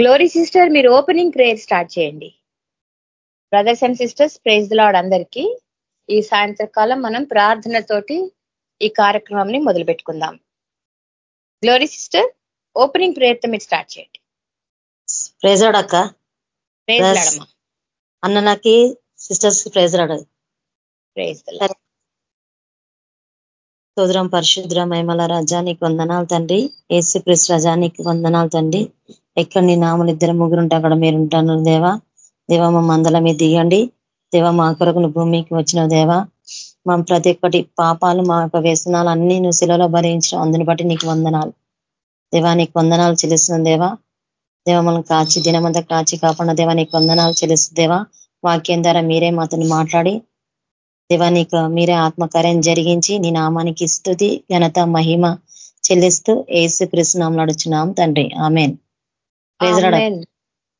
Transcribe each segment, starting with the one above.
Glory sister మీరు opening prayer start చేయండి. Brothers and sisters praise lord అందరికీ. ఈ సాయంత్రకాలం మనం ప్రార్థనతోటి ఈ కార్యక్రమాన్ని మొదలు పెట్టుకుందాం. గ్లోరీ సిస్టర్ ఓపెనింగ్ ప్రేయర్తో మీరు స్టార్ట్ చేయండి. ప్రేజాడ్ అక్క. ప్రేజ్ లాడమ్మా అన్నలకి సిస్టర్స్ ప్రేజరాడు ప్రేజ్ సోదరం పరిశుద్ర మహిమల రజానికి వందనాలు తండ్రి. ఏసు ప్రెస్ రజానికి వందనాలు తండ్రి. ఎక్కడ నీ నామలు ఇద్దరు ముగ్గురు ఉంటే అక్కడ మీరు ఉంటాను దేవా. దేవా మా మందల మీద దిగండి. దేవా మా కొరకు భూమికి వచ్చిన దేవా. మా ప్రతి ఒక్కటి పాపాలు మా యొక్క వ్యసనాలు అన్ని నువ్వు శిలలో భరించిన అందుని బట్టి నీకు వందనాలు. దేవా నీకు వందనాలు చెల్లిస్తున్న దేవా. దేవ మనం కాచి దినమంతా కాచి కాకుండా దేవా నీకు వందనాలు చెల్లిస్తు దేవా. వాక్యం ద్వారా మీరే మాతను మాట్లాడి దేవా నీకు మీరే ఆత్మకార్యం జరిగించి నీ నామానికి స్థుతి ఘనత మహిమ చెల్లిస్తూ ఏసు కృష్ణనామం నడుచున్నాం తండ్రి. Amen.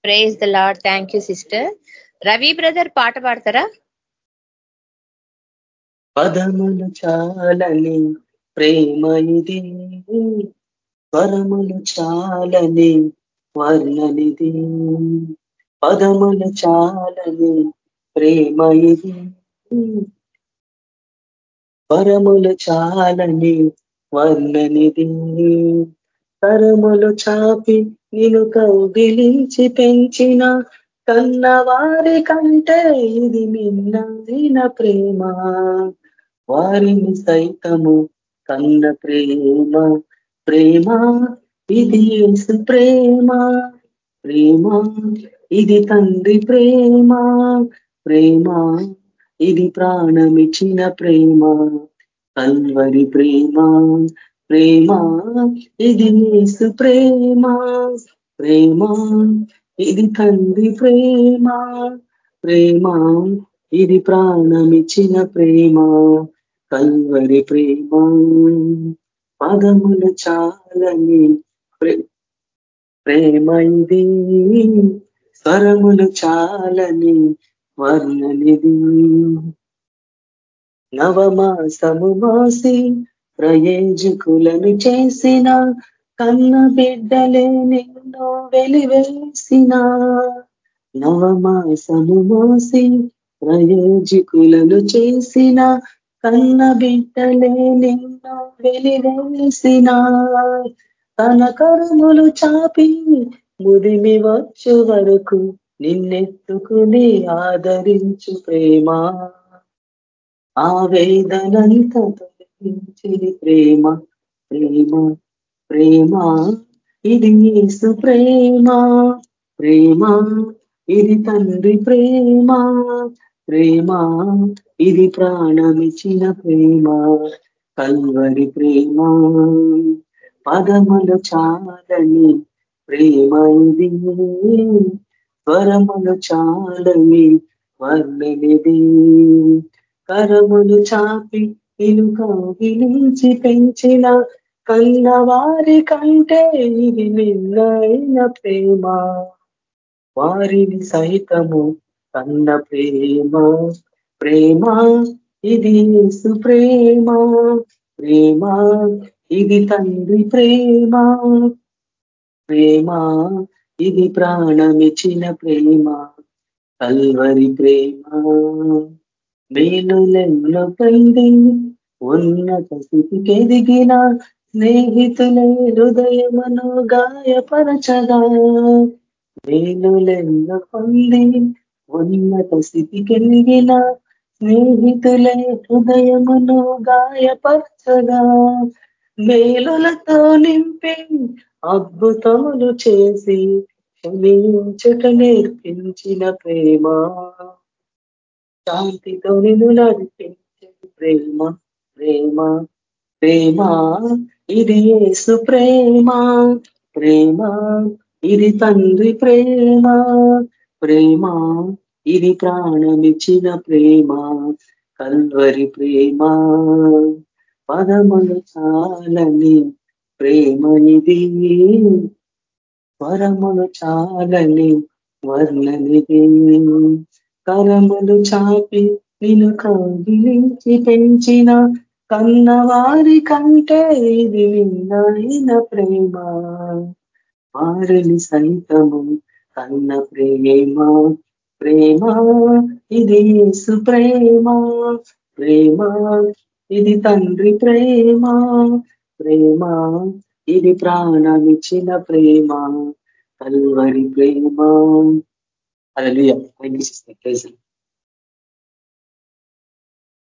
Praise the lord thank you sister. Ravi brother పాట పాడతారా? పదములు చాలని ప్రేమ ఇది. వరములు చాలని వర్ణనిది పదములు చాలని ప్రేమ ఇది. వరములు చాలని వర్ణనిది తరములు చాపి నేను కౌగిలించి పెంచిన కన్నవారి కంటే ఇది నిన్నదిన ప్రేమ. వారిని సైతము కన్న ప్రేమ. ప్రేమ ఇది ప్రేమ. ప్రేమ ఇది తండ్రి ప్రేమ. ప్రేమ ఇది ప్రాణమిచ్చిన ప్రేమ. కల్వరి ప్రేమ ప్రేమ ఇది నేసు ప్రేమ. ప్రేమ ఇది తండ్రి ప్రేమ. ప్రేమ ఇది ప్రాణమిచ్చిన ప్రేమ. కల్వరి ప్రేమ పదములు చాలని ప్రేమ ఇది. స్వరములు చాలని వర్ణనిది. నవమాసము మాసి ప్రయోజకులను చేసిన కన్న బిడ్డలే నిన్ను వెలివేసిన. నవమాసము మోసి ప్రయోజకులను చేసిన కన్న బిడ్డలే నిన్ను వెలివేసిన. తన కరుములు చాపి ముదిమి వచ్చు వరకు నిన్నెత్తుకుని ఆదరించు ప్రేమ. ఆ ప్రేమ ప్రేమ ప్రేమ. ఇది యేసు ప్రేమ. ప్రేమ ఇది తండ్రి ప్రేమ. ప్రేమ ఇది ప్రాణమిచ్చిన ప్రేమ. కల్వరి ప్రేమ. పదములు చాలని ప్రేమ ఇది. స్వరములు చాలని వర్ణనిది కరములు చాపి ఇను కౌగిలించి పెంచిన కన్నవారి కంటే ఇది నిన్నైన ప్రేమ. వారిని సైతము కన్న ప్రేమ. ప్రేమ ఇది సుప్రేమ ప్రేమ. ఇది తండ్రి ప్రేమ. ప్రేమ ఇది ప్రాణమిచ్చిన ప్రేమ. కల్వరి ప్రేమ. మేలులెన్నో పొంది ఉన్నత స్థితికి దిగిన స్నేహితులే హృదయమును గాయపరచగా. మేలులెన్నో పొంది ఉన్నత స్థితికి ఎదిగిన స్నేహితులే హృదయమును గాయపరచగా. మేలులతో నింపి అద్భుతములు చేసి క్షమించట నేర్పించిన ప్రేమ. శాంతితో నిన్ను ప్రేమ. ప్రేమ ప్రేమ ఇది ఏసు ప్రేమ ప్రేమ ఇది తండ్రి ప్రేమ. ప్రేమ ఇది ప్రాణమిచ్చిన ప్రేమ. కల్వరి ప్రేమ. పదములు చాలని ప్రేమ ఇది. వరములు చాలని వర్ణనిది కరములు చాపి నిన్ను కదిలించి పెంచిన కన్నవారి కంటే ఇది నిన్నైన ప్రేమ. వారిని సైతము కన్న ప్రేమ. ప్రేమ ఇది సుప్రేమ ప్రేమ. ప్రేమ ఇది తండ్రి ప్రేమ. ప్రేమ ఇది ప్రాణమిచ్చిన ప్రేమ. కల్వరి ప్రేమ. అలా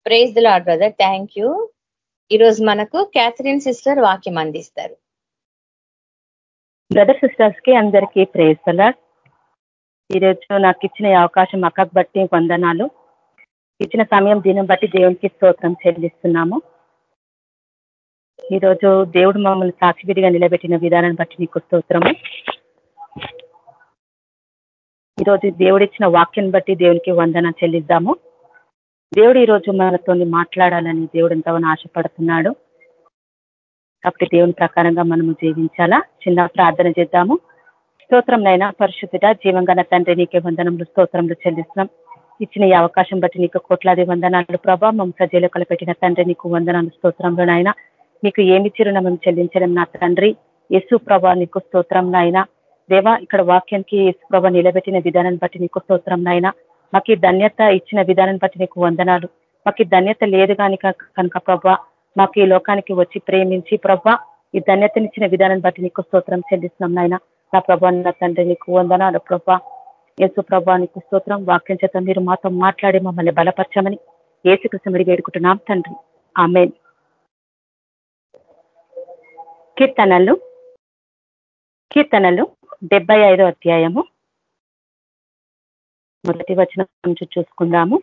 praise lord brother thank you ఈరోజు మనకు క్యాథరిన్ సిస్టర్ వాక్యం అందిస్తారు. బ్రదర్ సిస్టర్స్కి అందరికీ ప్రేజ్ ఈరోజు నాకు ఇచ్చిన అవకాశం అక్కకు బట్టి వందనాలు. ఇచ్చిన సమయం దీన్ని బట్టి దేవునికి స్తోత్రం చెల్లిస్తున్నాము. ఈరోజు దేవుడు మమ్మల్ని సాక్షివిడిగా నిలబెట్టిన విధానాన్ని బట్టి నీకు స్తోత్రము. ఈరోజు దేవుడిచ్చిన వాక్యం బట్టి దేవునికి వందన చెల్లిద్దాము. దేవుడు ఈరోజు మనతో మాట్లాడాలని దేవుడు ఎంతగానో ఆశపడుతున్నాడు. కాబట్టి దేవుని ప్రకారంగా మనము జీవించాలా? చిన్న ప్రార్థన చేద్దాము. స్తోత్రం నైనా పరిశుద్ధుడ జీవంగన తండ్రి నీకే వందనములు స్తోత్రంలో చెల్లిస్తున్నాం. ఇచ్చిన ఈ అవకాశం బట్టి నీకు కోట్లాది వందనాలు ప్రభా. మమ్మ సజీలకలు పెట్టిన తండ్రి నీకు వందనాలు స్తోత్రంలో నాయన. నీకు ఏమి చిరునమని చెల్లించడం నా తండ్రి. యేసు ప్రభా నీకు స్తోత్రం నాయన. దేవా ఇక్కడ వాక్యానికి యేసు ప్రభ నిలబెట్టిన విధానాన్ని బట్టి నీకు స్తోత్రం నాయన. మాకు ధన్యత ఇచ్చిన విధానం బట్టి నీకు వందనాలు. మాకు ధన్యత లేదు కనుక కనుక ప్రభా మాకు ఈ లోకానికి వచ్చి ప్రేమించి ప్రభా ఈ ధన్యతనిచ్చిన విధానం బట్టి నీకు స్తోత్రం చెల్లిస్తున్నాం నాయన. నా ప్రభా నా తండ్రి నీకు వందనాలు ప్రభా. యేసు ప్రభా నీకు స్తోత్రం. వాక్యం చేత మీరు మాతో మాట్లాడి మమ్మల్ని బలపరచమని ఏసుకృష్ణుడి వేడుకుంటున్నాం తండ్రి. ఆమె కీర్తనలు కీర్తనలు డెబ్బై అధ్యాయము మొదటి వచనం నుంచి చూసుకుందాము.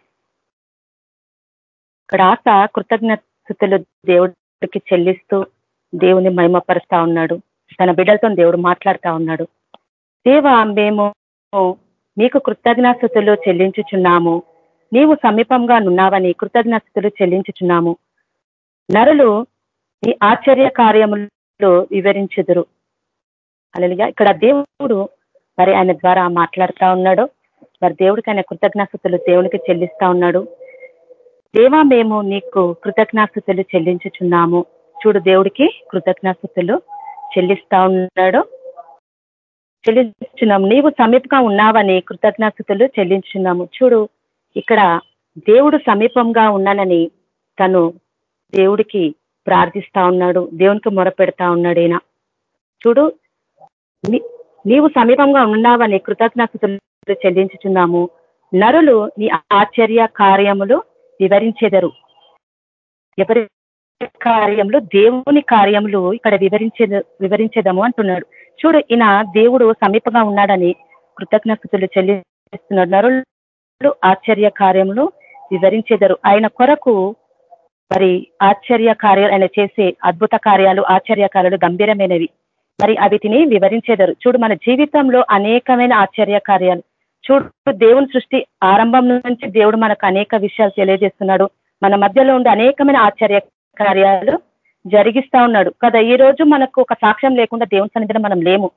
ఇక్కడ ఆశ కృతజ్ఞతలు దేవుడికి చెల్లిస్తూ దేవుని మహిమపరుస్తా ఉన్నాడు. తన బిడ్డలతో దేవుడు మాట్లాడుతా ఉన్నాడు. దేవ మేము నీకు కృతజ్ఞాస్థుతులు చెల్లించుచున్నాము. నీవు సమీపంగా నున్నావని కృతజ్ఞాస్థుతులు చెల్లించుచున్నాము. నరులు నీ ఆశ్చర్య కార్యములు వివరించుదురు. అలలిగా ఇక్కడ దేవుడు మరి ఆయన ద్వారా మాట్లాడుతా ఉన్నాడు. మరి దేవుడికి ఆయన కృతజ్ఞాస్థుతులు దేవునికి చెల్లిస్తా ఉన్నాడు. దేవా మేము నీకు కృతజ్ఞాస్థుతులు చెల్లించుచున్నాము. చూడు దేవుడికి కృతజ్ఞాస్థుతులు చెల్లిస్తా ఉన్నాడు. చెల్లించున్నాము నీవు సమీపంగా ఉన్నావని కృతజ్ఞాస్థుతులు చెల్లించున్నాము చూడు ఇక్కడ దేవుడు సమీపంగా ఉన్నానని తను దేవుడికి ప్రార్థిస్తా ఉన్నాడు. దేవునికి మొరపెడతా ఉన్నాడు ఈయన. చూడు నీవు సమీపంగా ఉన్నావని కృతజ్ఞతలు చెల్లించుచున్నాము. నరులు నీ ఆశ్చర్య కార్యములు వివరించెదరు. ఎవరి కార్యములు దేవుని కార్యములు ఇక్కడ వివరించే వివరించేదము అంటున్నాడు. చూడు ఈయన దేవుడు సమీపంగా ఉన్నాడని కృతజ్ఞతలు చెల్లిస్తున్నాడు. నరులు ఆశ్చర్య కార్యములు వివరించేదరు. ఆయన కొరకు మరి ఆశ్చర్య కార్యాలు ఆయన చేసే అద్భుత కార్యాలు ఆశ్చర్య కార్యాలు గంభీరమైనవి. మరి అవిటిని వివరించేదారు. చూడు మన జీవితంలో అనేకమైన ఆశ్చర్య కార్యాలు. చూడు దేవుని సృష్టి ఆరంభం నుంచి దేవుడు మనకు అనేక విషయాలు తెలియజేస్తున్నాడు. మన మధ్యలో ఉండే అనేకమైన ఆశ్చర్య కార్యాలు జరిగిస్తా ఉన్నాడు. కదా ఈ రోజు మనకు ఒక సాక్ష్యం లేకుండా దేవుని సన్నిధిలో మనం లేము.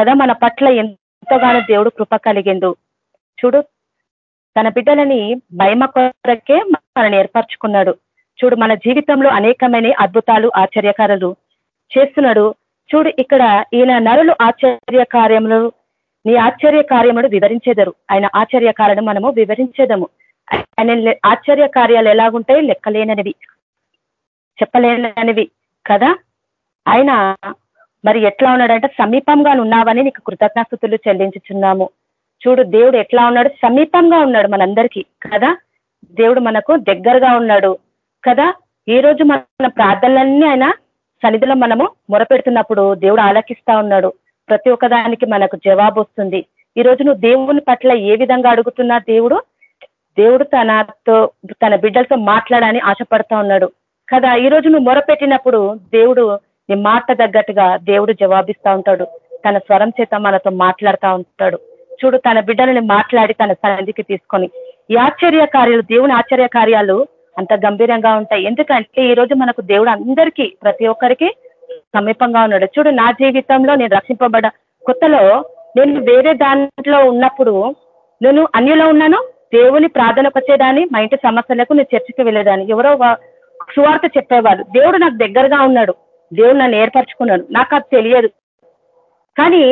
కదా మన పట్ల ఎంతగానో దేవుడు కృప కలిగిండు. చూడు తన బిడ్డలని భయమ కొరకే మనని ఏర్పరచుకున్నాడు. చూడు మన జీవితంలో అనేకమైన అద్భుతాలు ఆశ్చర్యకారులు చేస్తున్నాడు. చూడు ఇక్కడ ఈయన నరులు ఆశ్చర్య కార్యములు నీ ఆశ్చర్య కార్యములు వివరించేదరు. ఆయన ఆశ్చర్య కార్యం మనము వివరించేదము. ఆయన ఆశ్చర్య కార్యాలు ఎలాగుంటాయి లెక్కలేననివి. చెప్పలేననివి. కదా? ఆయన మరి ఎట్లా ఉన్నాడంటే సమీపంగా ఉన్నావని నీకు కృతజ్ఞాస్థుతులు చెల్లించుచున్నాము. చూడు దేవుడు ఎట్లా ఉన్నాడు? సమీపంగా ఉన్నాడు మనందరికీ. కదా? దేవుడు మనకు దగ్గరగా ఉన్నాడు. కదా? ఈ రోజు మన ప్రార్థనలన్నీ ఆయన సన్నిధిలో మనము మొరపెడుతున్నప్పుడు దేవుడు ఆలకిస్తా ఉన్నాడు. ప్రతి ఒక్కదానికి మనకు జవాబు వస్తుంది. ఈ రోజు నువ్వు దేవుని పట్ల ఏ విధంగా అడుగుతున్నా దేవుడు దేవుడు తనతో తన బిడ్డలతో మాట్లాడని ఆశపడతా ఉన్నాడు. కదా ఈ రోజు నువ్వు మొరపెట్టినప్పుడు దేవుడు నీ మాట తగ్గట్టుగా దేవుడు జవాబిస్తా ఉంటాడు. తన స్వరం చేత మనతో మాట్లాడుతూ ఉంటాడు. చూడు తన బిడ్డలని మాట్లాడి తన సన్నిధికి తీసుకొని. ఈ ఆశ్చర్య కార్యాలు దేవుని ఆశ్చర్య కార్యాలు అంత గంభీరంగా ఉంటాయి. ఎందుకంటే ఈ రోజు మనకు దేవుడు అందరికీ ప్రతి ఒక్కరికి సమీపంగా ఉన్నాడు. చూడు నా జీవితంలో నేను రక్షింపబడ కొత్తలో నేను వేరే దాంట్లో ఉన్నప్పుడు నేను అన్యులో ఉన్నాను దేవుని ప్రార్థనకు వచ్చేదాన్ని మా ఇంటి సమస్యలకు నేను చర్చకి వెళ్ళేదాన్ని. ఎవరో సువార్త చెప్పేవారు దేవుడు నాకు దగ్గరగా ఉన్నాడు దేవుడు నన్ను ఏర్పరచుకున్నాడు నాకు అది తెలియదు. కానీ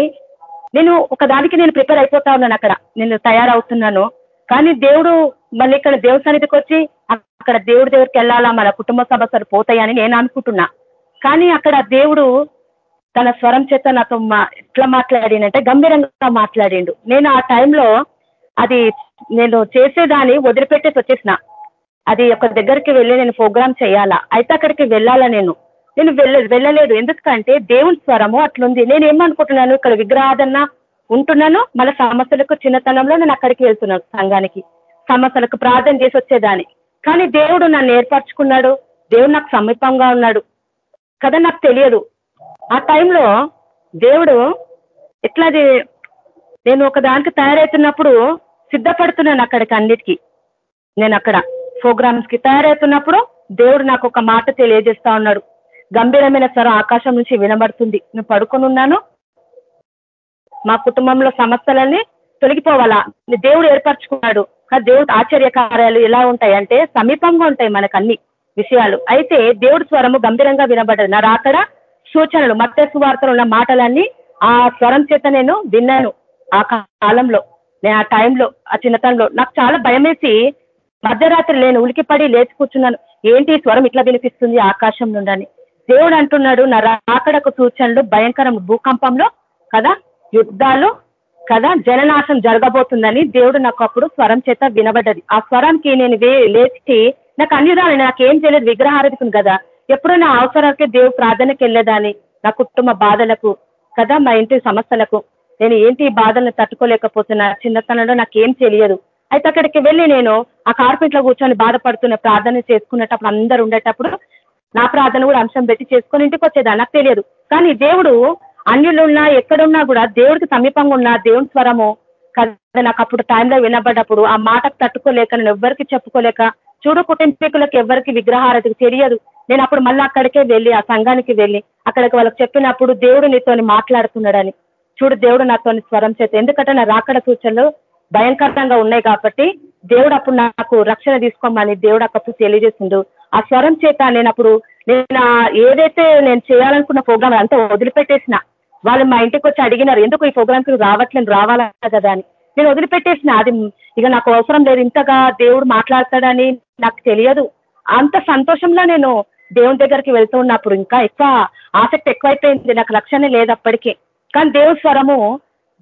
నేను ఒకదానికి నేను ప్రిపేర్ అయిపోతా ఉన్నాను అక్కడ నేను తయారవుతున్నాను. కానీ దేవుడు మళ్ళీ ఇక్కడ దేవుడి సన్నిధికి వచ్చి అక్కడ దేవుడి దగ్గరికి వెళ్ళాలా మన కుటుంబ సమస్యలు పోతాయని నేను అనుకుంటున్నా. కానీ అక్కడ దేవుడు తన స్వరం చేత నాతో మా ఎట్లా మాట్లాడిండంటే గంభీరంగా మాట్లాడిండు. నేను ఆ టైంలో అది నేను చేసేదాన్ని వదిలిపెట్టేసి వచ్చేసిన. అది ఒక దగ్గరికి వెళ్ళి నేను ప్రోగ్రామ్ చేయాలా. అయితే అక్కడికి వెళ్ళాలా నేను. నేను వెళ్ళ వెళ్ళలేదు. ఎందుకంటే దేవుని స్వరము అట్లుంది. నేను ఏమనుకుంటున్నాను? ఇక్కడ విగ్రహాదన్న ఉంటున్నాను. మన సమస్యలకు చిన్నతనంలో నేను అక్కడికి వెళ్తున్నాను సంఘానికి. సమస్యలకు ప్రార్థన చేసి వచ్చేదాన్ని. కానీ దేవుడు నన్ను ఏర్పరచుకున్నాడు. దేవుడు నాకు సమీపంగా ఉన్నాడు. కదా నాకు తెలియదు. ఆ టైంలో దేవుడు ఎట్లాది నేను ఒక దానికి తయారవుతున్నప్పుడు సిద్ధపడుతున్నాను అక్కడికి అన్నిటికీ. నేను అక్కడ ప్రోగ్రామ్స్కి తయారవుతున్నప్పుడు దేవుడు నాకు ఒక మాట తెలియజేస్తా ఉన్నాడు. గంభీరమైన స్వరం ఆకాశం నుంచి వినబడుతుంది. నేను పడుకొని ఉన్నాను. మా కుటుంబంలో సమస్యలన్నీ తొలగిపోవాలా? దేవుడు ఏర్పరచుకున్నాడు. దేవుడు ఆశ్చర్య కార్యాలు ఎలా ఉంటాయి అంటే సమీపంగా ఉంటాయి మనకు అన్ని విషయాలు. అయితే దేవుడి స్వరము గంభీరంగా వినబడ్డది. నా రాకడ సూచనలు మత్స్సు వార్తలు ఉన్న మాటలన్నీ ఆ స్వరం చేత నేను విన్నాను. ఆ కాలంలో నేను ఆ టైంలో ఆ చిన్నతనంలో నాకు చాలా భయమేసి మధ్యరాత్రి నేను ఉలికిపడి లేచి కూర్చున్నాను. ఏంటి స్వరం ఇట్లా వినిపిస్తుంది ఆకాశం నుండని దేవుడు అంటున్నాడు నా రాకడకు సూచనలు భయంకరం భూకంపంలో కదా యుద్ధాలు కదా జననాశం జరగబోతుందని దేవుడు నాకు అప్పుడు స్వరం చేత వినబడ్డది. ఆ స్వరానికి నేను లేచి నాకు అన్ని రాలి నాకేం చేయలేదు విగ్రహారధికుని కదా. ఎప్పుడో నా అవసరాలకే దేవుడు ప్రార్థనకి వెళ్ళేదాన్ని. నా కుటుంబ బాధలకు కదా మా ఇంటి సమస్యలకు. నేను ఏంటి బాధలను తట్టుకోలేకపోతున్నా? చిన్నతనంలో నాకేం తెలియదు. అయితే అక్కడికి వెళ్ళి నేను ఆ కార్పెంట్లో కూర్చొని బాధపడుతున్న ప్రార్థన చేసుకునేటప్పుడు అందరు ఉండేటప్పుడు నా ప్రార్థన కూడా అంశం పెట్టి చేసుకొని ఇంటికి వచ్చేదా నాకు తెలియదు. కానీ దేవుడు అన్యులున్నా ఎక్కడున్నా కూడా దేవుడికి సమీపంగా ఉన్న దేవుని స్వరము కదా. నాకు అప్పుడు టైంలో వినబడ్డప్పుడు ఆ మాటకు తట్టుకోలేక నేను ఎవ్వరికి చెప్పుకోలేక చూడు కుటుంబీకులకు ఎవరికి విగ్రహారతికి తెలియదు. నేను అప్పుడు మళ్ళీ అక్కడికే వెళ్ళి ఆ సంఘానికి వెళ్ళి అక్కడికి వాళ్ళకి చెప్పినప్పుడు దేవుడు నీతో మాట్లాడుతున్నాడని. చూడు దేవుడు నాతో స్వరం చేత ఎందుకంటే నా రాకడ సూచనలు భయంకరంగా ఉన్నాయి కాబట్టి దేవుడు అప్పుడు నాకు రక్షణ తీసుకోమని దేవుడు అప్పుడు తెలియజేసిండు. ఆ స్వరం చేత నేను అప్పుడు నేను ఏదైతే నేను చేయాలనుకున్న ప్రోగ్రామ్ అంతా వదిలిపెట్టేసిన వాళ్ళు మా ఇంటికి వచ్చి అడిగినారు ఎందుకు ఈ ప్రోగ్రామ్కి రావట్లేదు రావాలా కదా అని. నేను వదిలిపెట్టేసిన అది ఇక నాకు అవసరం లేదు ఇంతగా దేవుడు మాట్లాడతాడని నాకు తెలియదు. అంత సంతోషంలో నేను దేవుని దగ్గరికి వెళ్తూ ఉన్నప్పుడు ఇంకా ఎక్కువ ఆసక్తి ఎక్కువైపోయింది. నాకు లక్ష్యమే లేదు అప్పటికే కానీ దేవుడు స్వరము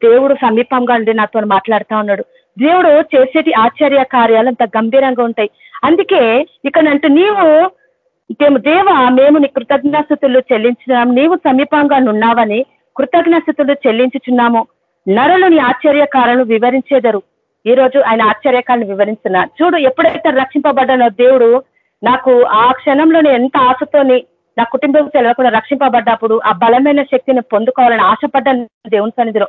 దేవుడు సమీపంగా ఉండి నాతో మాట్లాడుతూ ఉన్నాడు. దేవుడు చేసేటి ఆశ్చర్య కార్యాలు అంత గంభీరంగా ఉంటాయి. అందుకే ఇక్కడ అంటే నీవు దేవ మేము నీ కృతజ్ఞాస్థుతులు చెల్లించినాం నీవు సమీపంగా ఉన్నావని కృతజ్ఞాస్థుతులు చెల్లించుచున్నాము. నరులు నీ ఆశ్చర్యకాలను వివరించేదరు. ఈ రోజు ఆయన ఆశ్చర్యకాలను వివరిస్తున్నా. చూడు ఎప్పుడైతే రక్షింపబడ్డానో దేవుడు నాకు ఆ క్షణంలోనే ఎంత ఆశతోని నా కుటుంబం తెలియకుండా రక్షింపబడ్డప్పుడు ఆ బలమైన శక్తిని పొందుకోవాలని ఆశపడ్డాను దేవుని సన్నిధిలో.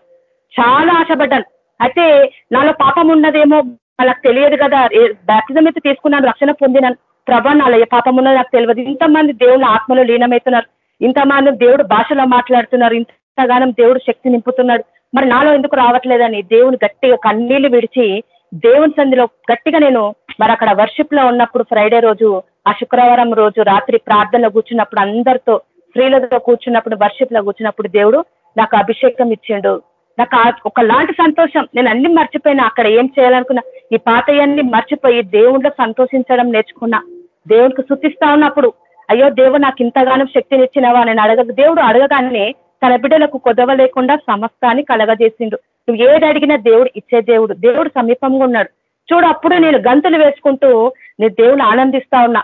చాలా ఆశపడ్డాను. అయితే నాలో పాపం ఉన్నదేమో నాకు తెలియదు కదా. బ్యాప్టిజం అయితే తీసుకున్నాను రక్షణ పొందినాను. ప్రభా నాలో ఏ పాపం ఉన్నది నాకు తెలియదు. ఇంతమంది దేవుని ఆత్మలో లీనమవుతున్నారు. ఇంతమంది దేవుడు భాషలో మాట్లాడుతున్నారు. ఇంతగానం దేవుడు శక్తి నింపుతున్నాడు. మరి నాలో ఎందుకు రావట్లేదని దేవుని గట్టిగా కన్నీళ్ళు విడిచి దేవుని సంధిలో గట్టిగా నేను మరి అక్కడ వర్షిప్లో ఉన్నప్పుడు ఫ్రైడే రోజు ఆ శుక్రవారం రోజు రాత్రి ప్రార్థనలో కూర్చున్నప్పుడు అందరితో స్త్రీలతో కూర్చున్నప్పుడు వర్షిప్లో కూర్చున్నప్పుడు దేవుడు నాకు అభిషేకం ఇచ్చిండు. నాకు ఒకలాంటి సంతోషం. నేను అన్ని మర్చిపోయినా. అక్కడ ఏం చేయాలనుకున్నా? ఈ పాతయన్ని మర్చిపోయి దేవుళ్ళ సంతోషించడం నేర్చుకున్నా. దేవునికి శుతిస్తా ఉన్నప్పుడు అయ్యో దేవుడు నాకు ఇంతగానం శక్తిని ఇచ్చినవా నేను అడగ దేవుడు అడగగానే తన బిడ్డలకు కొదవ లేకుండా సమస్తాన్ని కలగజేసిండు. నువ్వు ఏది అడిగినా దేవుడు ఇచ్చే దేవుడు. దేవుడు సమీపంగా ఉన్నాడు. చూడు అప్పుడు నేను గంతులు వేసుకుంటూ నేను దేవుని ఆనందిస్తా ఉన్నా.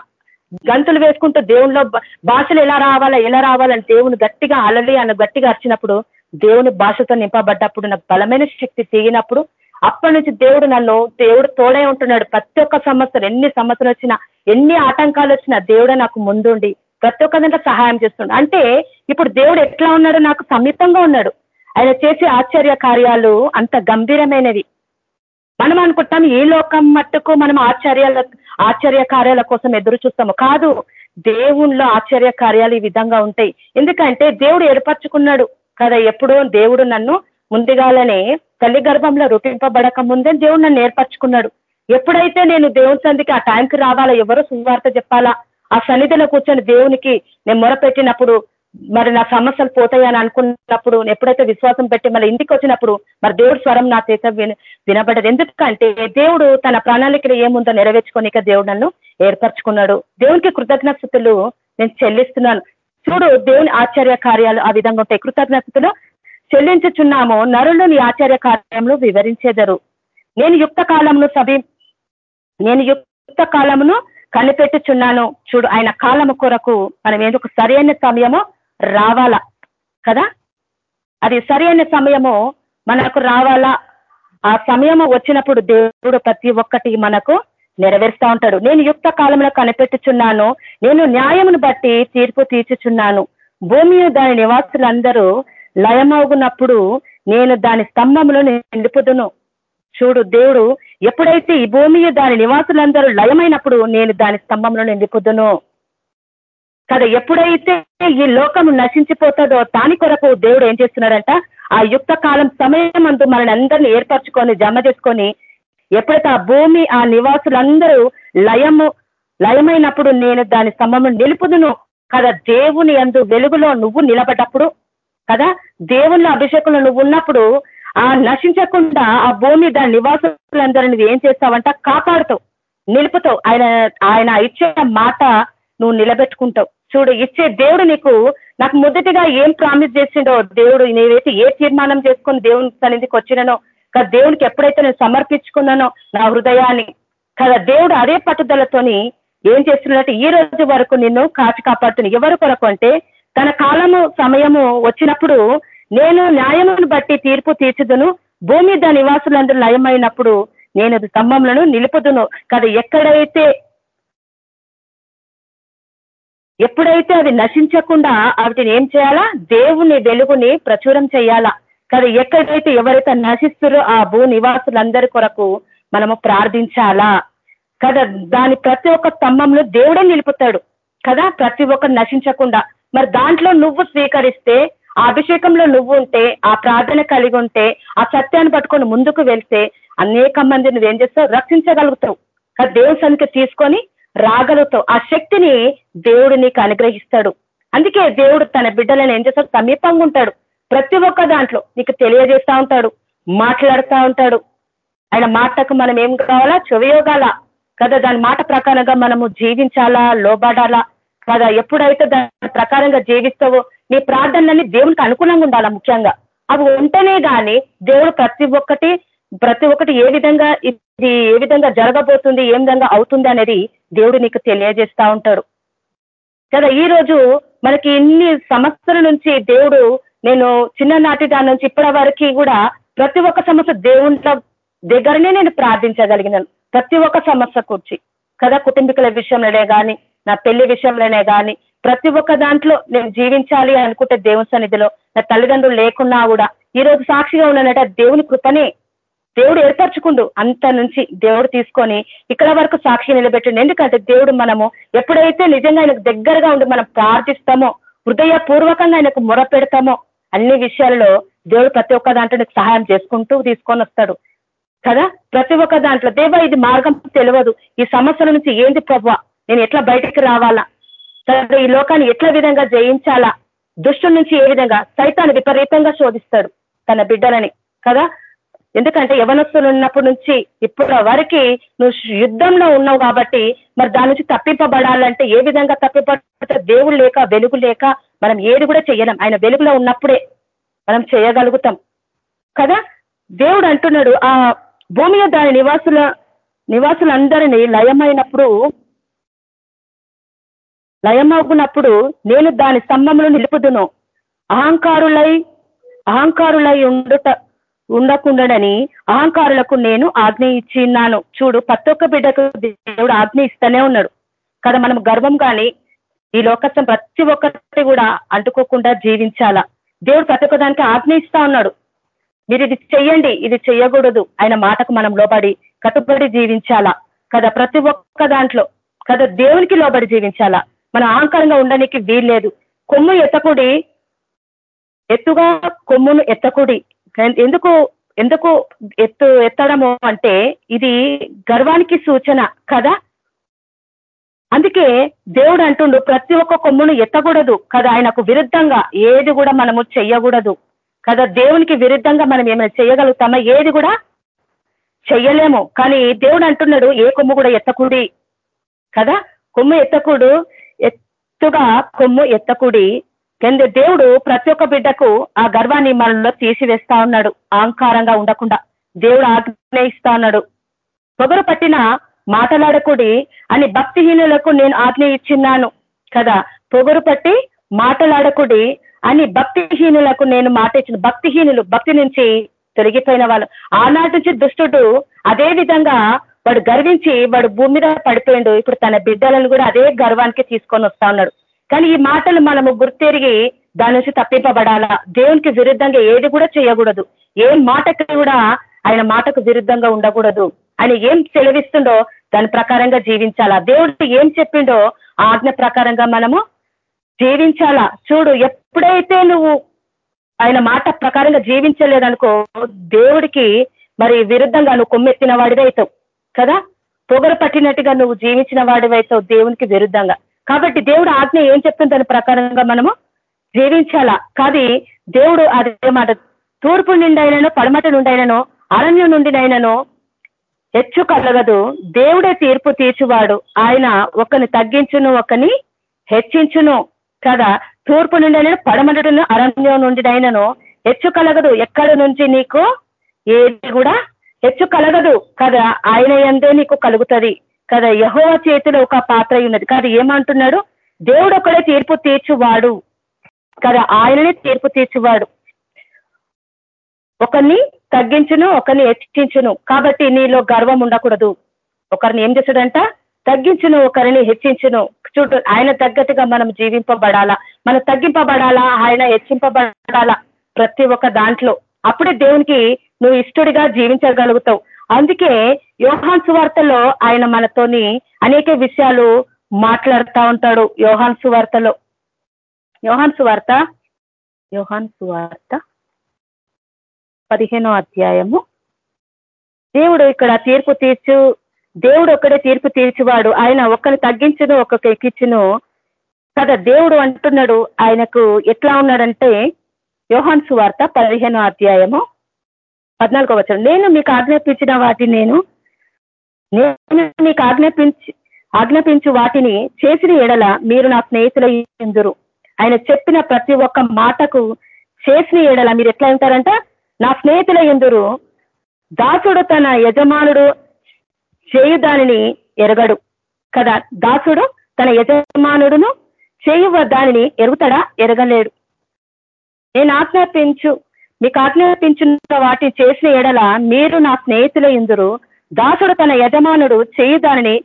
గంతులు వేసుకుంటూ దేవునిలో భాషలు ఎలా రావాలా ఎలా రావాలని దేవుని గట్టిగా అలలి అన్న గట్టిగా అరిచినప్పుడు దేవుని భాషతో నింపబడ్డప్పుడు నా బలమైన శక్తి తీగినప్పుడు అప్పటి నుంచి దేవుడు నన్ను దేవుడు తోడే ఉంటున్నాడు. ప్రతి ఒక్క సంవత్సరం ఎన్ని సంవత్సరం వచ్చినా ఎన్ని ఆటంకాలు వచ్చినా దేవుడే నాకు ముందుండి. ప్రతి ఒక్క దాంట్లో సహాయం చేస్తుండ. అంటే ఇప్పుడు దేవుడు ఎట్లా ఉన్నాడు నాకు సమీపంగా ఉన్నాడు. ఆయన చేసే ఆశ్చర్య కార్యాలు అంత గంభీరమైనవి. మనం అనుకుంటాం ఈ లోకం మట్టుకు మనం ఆశ్చర్యాల ఆశ్చర్య కార్యాల కోసం ఎదురు చూస్తాము. కాదు దేవుళ్ళో ఆశ్చర్య కార్యాలు ఈ విధంగా ఉంటాయి. ఎందుకంటే దేవుడు ఏర్పరచుకున్నాడు కదా ఎప్పుడో దేవుడు నన్ను ముందుగాలనే తల్లి గర్భంలో రూపింపబడక ముందే దేవుడు నన్ను ఏర్పరచుకున్నాడు. ఎప్పుడైతే నేను దేవుని సందికి ఆ టైంకి రావాలా ఎవరో సువార్త చెప్పాలా? ఆ సన్నిధిలో కూర్చొని దేవునికి నేను మొరపెట్టినప్పుడు మరి నా సమస్యలు పోతాయని అనుకున్నప్పుడు ఎప్పుడైతే విశ్వాసం పెట్టి మళ్ళీ ఇంటికి వచ్చినప్పుడు మరి దేవుడు స్వరం నా చేత వినబడ్డది. ఎందుకంటే దేవుడు తన ప్రణాళికలు ఏముందో నెరవేర్చుకోనిక దేవుడు నన్ను ఏర్పరచుకున్నాడు. దేవునికి కృతజ్ఞతలు నేను చెల్లిస్తున్నాను. చూడు దేవుని ఆచార్య కార్యాలు ఆ విధంగా ఉంటాయి. కృతజ్ఞతలు చెల్లించుచున్నాము. నరులు నీ ఆచార్య కార్యంలో వివరించేదరు. నేను యుక్త కాలమును సభి నేను యుక్త కాలమును కనిపెట్టుచున్నాను. చూడు ఆయన కాలము కొరకు మనం ఎందుకు సరైన సమయము రావాలా కదా? అది సరైన సమయము మనకు రావాలా. ఆ సమయము వచ్చినప్పుడు దేవుడు ప్రతి ఒక్కటి మనకు నెరవేరుస్తా ఉంటాడు. నేను యుక్త కాలంలో కనిపెట్టుచున్నాను. నేను న్యాయమును బట్టి తీర్పు తీర్చుచున్నాను. భూమి దాని నివాసులందరూ లయమవునప్పుడు నేను దాని స్తంభములను నిలుపుదును చూడు దేవుడు ఎప్పుడైతే ఈ భూమి దాని నివాసులందరూ లయమైనప్పుడు నేను దాని స్తంభంలో నిండిపోదును కదా ఎప్పుడైతే ఈ లోకం నశించిపోతుందో దాని కొరకు దేవుడు ఏం చేస్తున్నాడంట? ఆ యుక్త కాలం సమయం అందు మనల్ని అందరినీ ఏర్పరచుకొని జమ చేసుకొని ఎప్పుడైతే ఆ భూమి ఆ నివాసులందరూ లయము లయమైనప్పుడు నేను దాని స్తంభము నిలుపుదును. కదా దేవుని అందు వెలుగులో నువ్వు నిలబడ్డప్పుడు కదా దేవుని అభిషేకంలో నువ్వు ఉన్నప్పుడు నశించకుండా ఆ భూమి దాని నివాసులందరినీ ఏం చేస్తావంట? కాపాడుతావు నిలుపుతావు. ఆయన ఆయన ఇచ్చే మాట నువ్వు నిలబెట్టుకుంటావు. చూడు ఇచ్చే దేవుడు నీకు నాకు మొదటిగా ఏం ప్రామిస్ చేసిండో దేవుడు నేనైతే ఏ తీర్మానం చేసుకుని దేవుని సన్నిధికి వచ్చినానో కదా దేవునికి ఎప్పుడైతే నేను సమర్పించుకున్నానో నా హృదయాన్ని కదా దేవుడు అదే పట్టుదలతోని ఏం చేస్తున్నట్టు ఈ రోజు వరకు నిన్ను కాచి కాపాడుతున్నా ఎవరు కొరకు అంటే తన కాలము సమయము వచ్చినప్పుడు నేను న్యాయమును బట్టి తీర్పు తీర్చుదును. భూమి దాని నివాసులందరూ నయమైనప్పుడు నేను స్తంభంలను నిలుపుదును. కదా ఎక్కడైతే ఎప్పుడైతే అది నశించకుండా వాటిని ఏం చేయాలా? దేవుని వెలుగుని ప్రచురం చేయాలా? కదా ఎక్కడైతే ఎవరైతే నశిస్తురో ఆ భూ నివాసులందరి కొరకు మనము ప్రార్థించాలా? కదా దాని ప్రతి ఒక్క స్తంభంలో దేవుడే నిలుపుతాడు. కదా ప్రతి ఒక్కరు నశించకుండా. మరి దాంట్లో నువ్వు స్వీకరిస్తే అభిషేకంలో నువ్వు ఉంటే ఆ ప్రార్థన కలిగి ఉంటే ఆ సత్యాన్ని పట్టుకొని ముందుకు వెళ్తే అనేక మంది నువ్వేం చేస్తావు? రక్షించగలుగుతావు. కదా దేవుని తీసుకొని రాగలుగుతావు. ఆ శక్తిని దేవుడు నీకు అనుగ్రహిస్తాడు. అందుకే దేవుడు తన బిడ్డలను ఏం చేస్తాడు? సమీపంగా ఉంటాడు. ప్రతి ఒక్క దాంట్లో నీకు తెలియజేస్తా ఉంటాడు. మాట్లాడుతూ ఉంటాడు. ఆయన మాటకు మనం ఏం కావాలా? చెవియోగాల. కదా దాని మాట ప్రకారంగా మనము జీవించాలా? లోబడాలా? కదా? ఎప్పుడైతే దాని ప్రకారంగా జీవిస్తావో నీ ప్రార్థనలన్నీ దేవునికి అనుకూలంగా ఉండాలా ముఖ్యంగా? అవి ఉంటేనే కానీ దేవుడు ప్రతి ఒక్కటి ప్రతి ఒక్కటి ఏ విధంగా ఇది ఏ విధంగా జరగబోతుంది ఏ విధంగా అవుతుంది అనేది దేవుడు నీకు తెలియజేస్తా ఉంటాడు. కదా ఈ రోజు మనకి ఇన్ని సమస్యల నుంచి దేవుడు నేను చిన్ననాటి దాని నుంచి ఇప్పటి వరకు కూడా ప్రతి ఒక్క సమస్య దేవుళ్ళ దగ్గరనే నేను ప్రార్థించగలిగినాను. ప్రతి ఒక్క సమస్య కూర్చి. కదా కుటుంబీకుల విషయంలోనే కానీ నా పెళ్ళి విషయంలోనే కానీ ప్రతి ఒక్క దాంట్లో నేను జీవించాలి అనుకుంటే దేవుని సన్నిధిలో నా తల్లిదండ్రులు లేకున్నా కూడా ఈ రోజు సాక్షిగా ఉన్నానంటే దేవుని కృపనే దేవుడు ఏర్పరచుకుండు అంత నుంచి దేవుడు తీసుకొని ఇక్కడ వరకు సాక్షి నిలబెట్టండి. ఎందుకంటే దేవుడు మనము ఎప్పుడైతే నిజంగా ఆయనకు దగ్గరగా ఉండి మనం ప్రార్థిస్తామో హృదయపూర్వకంగా ఆయనకు మొర పెడతామో అన్ని విషయాల్లో దేవుడు ప్రతి ఒక్క దాంట్లో నీకు సహాయం చేసుకుంటూ తీసుకొని వస్తాడు. కదా? ప్రతి ఒక్క దాంట్లో. దేవ ఇది మార్గం తెలియదు. ఈ సమస్యల నుంచి ఏంది ప్రభు? నేను ఎట్లా బయటికి రావాలా? ఈ లోకాన్ని ఎట్లా విధంగా జయించాలా? దుష్టు నుంచి ఏ విధంగా? సైతాన్ని విపరీతంగా శోధిస్తాడు తన బిడ్డలని కదా? ఎందుకంటే యవనస్తులు ఉన్నప్పటి నుంచి ఇప్పటి వరకు నువ్వు యుద్ధంలో ఉన్నావు కాబట్టి మరి దాని నుంచి తప్పింపబడాలంటే ఏ విధంగా తప్పింపబడితే దేవుడు లేక వెలుగు లేక మనం ఏది కూడా చేయలేం. ఆయన వెలుగులో ఉన్నప్పుడే మనం చేయగలుగుతాం కదా? దేవుడు అంటున్నాడు ఆ భూమి దాని నివాసుల నివాసులందరినీ లయమైనప్పుడు లయమవునప్పుడు నేను దాని స్తంభంలో నిలుపుదును. అహంకారులై అహంకారులై ఉండుట ఉండకుండానని అహంకారులకు నేను ఆజ్ఞ ఇచ్చిన్నాను. చూడు ప్రతి ఒక్క బిడ్డకు దేవుడు ఆజ్ఞ ఇస్తూనే ఉన్నాడు. కదా మనం గర్వం కానీ ఈ లోకత్వం ప్రతి ఒక్కటి కూడా అంటుకోకుండా జీవించాలా? దేవుడు ప్రతి ఒక్క దానికి ఆజ్ఞ ఇస్తా ఉన్నాడు. మీరు ఇది చెయ్యండి ఇది చెయ్యకూడదు. ఆయన మాటకు మనం లోబడి కట్టుబడి జీవించాలా? కదా ప్రతి ఒక్క దాంట్లో కదా దేవునికి లోబడి జీవించాలా? మన అహంకారంగా ఉండడానికి వీల్లేదు. కొమ్ము ఎత్తకుడి ఎత్తుగా కొమ్మును ఎత్తకుడి. ఎందుకు ఎందుకు ఎత్తు ఎత్తడము అంటే ఇది గర్వానికి సూచన కదా? అందుకే దేవుడు అంటుండు ప్రతి ఒక్క కొమ్మును ఎత్తకూడదు కదా? ఆయనకు విరుద్ధంగా ఏది కూడా మనము చెయ్యకూడదు కదా? దేవునికి విరుద్ధంగా మనం ఏమైనా చేయగలుగుతామా ఏది కూడా చెయ్యలేము. కానీ దేవుడు అంటున్నాడు ఏ కొమ్ము కూడా ఎత్తకుడి కదా? కొమ్ము ఎత్తకుడు ఎత్తుగా కొమ్ము ఎత్తకుడి కింద దేవుడు ప్రతి ఒక్క బిడ్డకు ఆ గర్వాన్ని మనలో తీసివేస్తా ఉన్నాడు. అహంకారంగా ఉండకుండా దేవుడు ఆజ్ఞయిస్తా ఉన్నాడు. పొగరు పట్టిన మాటలాడకుడి అని భక్తిహీనులకు నేను ఆజ్ఞ ఇచ్చిన్నాను కదా. పొగరు పట్టి మాటలాడకుడి అని భక్తిహీనులకు నేను మాట ఇచ్చిన భక్తిహీనులు భక్తి నుంచి తొలగిపోయిన వాళ్ళు. ఆనాటి నుంచి దుష్టుడు అదే విధంగా వాడు గర్వించి వాడు భూమి మీద పడిపోయిండు. ఇప్పుడు తన బిడ్డలను కూడా అదే గర్వానికి తీసుకొని వస్తా ఉన్నాడు. కానీ ఈ మాటలు మనము గుర్తెరిగి దాని నుంచి తప్పింపబడాలా? దేవునికి విరుద్ధంగా ఏది కూడా చేయకూడదు. ఏ మాటకి కూడా ఆయన మాటకు విరుద్ధంగా ఉండకూడదు. ఆయన ఏం సెలవిస్తుండో దాని ప్రకారంగా జీవించాలా? దేవుడు ఏం చెప్పిండో ఆజ్ఞ ప్రకారంగా మనము జీవించాలా? చూడు ఎప్పుడైతే నువ్వు ఆయన మాట ప్రకారంగా జీవించలేదనుకో దేవుడికి మరి విరుద్ధంగా నువ్వు కొమ్మెత్తిన వాడివైతావు కదా? పొగరు పట్టినట్టుగా నువ్వు జీవించిన వాడివైతే దేవునికి విరుద్ధంగా. కాబట్టి దేవుడు ఆజ్ఞ ఏం చెప్తుంది దాని ప్రకారంగా మనము జీవించాలా? కాది దేవుడు అదే మాట తూర్పు నుండైనను పడమట నుండైనను అరణ్యం నుండినైనను హెచ్చు కలగదు. దేవుడే తీర్పు తీర్చువాడు. ఆయన ఒకని తగ్గించును ఒకని హెచ్చించును కదా? తూర్పు నుండి పడమటను అరణ్యం నుండి హెచ్చు కలగదు. ఎక్కడి నుంచి నీకు? ఏది కూడా హెచ్చు కలగదు. కదా? ఆయన ఎందే నీకు కలుగుతుంది. కదా? యహోవ చేతిలో ఒక పాత్ర ఉన్నది. కదా? ఏమంటున్నాడు? దేవుడు ఒకడే తీర్పు తీర్చువాడు. కదా? ఆయననే తీర్పు తీర్చువాడు. ఒకరిని తగ్గించును ఒకరిని హెచ్చించును. కాబట్టి నీలో గర్వం ఉండకూడదు. ఒకరిని ఏం చేశాడంట తగ్గించును ఒకరిని హెచ్చించును. చూడు ఆయన తగ్గట్టుగా మనం జీవింపబడాలా? మనం తగ్గింపబడాలా? ఆయన హెచ్చింపబడాలా? ప్రతి ఒక్క దాంట్లో. అప్పుడే దేవునికి నువ్వు ఇష్టడిగా జీవించగలుగుతావు. అందుకే యోహాన్ సువార్తలో ఆయన మనతోని అనేక విషయాలు మాట్లాడుతూ ఉంటాడు. యోహాన్ సువార్తలో. యోహాన్ సువార్త. యోహాన్ సువార్త పదిహేనో అధ్యాయము. దేవుడు ఇక్కడ తీర్పు తీర్చు దేవుడు ఒక్కడే తీర్పు తీర్చువాడు. ఆయన ఒక్కరిని తగ్గించును ఒక్కొక్క ఎక్కించును కదా దేవుడు అంటున్నాడు ఆయనకు ఎట్లా ఉన్నాడంటే యోహాన్ సువార్త పదిహేనో అధ్యాయము. పద్నాలుగో వచ్చాడు నేను మీకు ఆజ్ఞాపించిన వాటిని నేను నేను మీకు ఆజ్ఞాపించి ఆజ్ఞాపించు వాటిని చేసిన ఎడల మీరు నా స్నేహితుల ఎందురు ఆయన చెప్పిన ప్రతి ఒక్క మాటకు చేసిన ఎడల మీరు ఎట్లా ఉంటారంట? నా స్నేహితుల ఎందురు దాసుడు తన యజమానుడు చేయు దానిని ఎరగడు. కదా? దాసుడు తన యజమానుడును చేయు దానిని ఎరుగుతాడా? ఎరగలేడు. నేను ఆజ్ఞాపించు మీకు ఆజ్ఞాపించిన వాటి చేసిన ఎడల మీరు నా స్నేహితుల ఇందురు దాసుడు తన యజమానుడు చేయు దానిని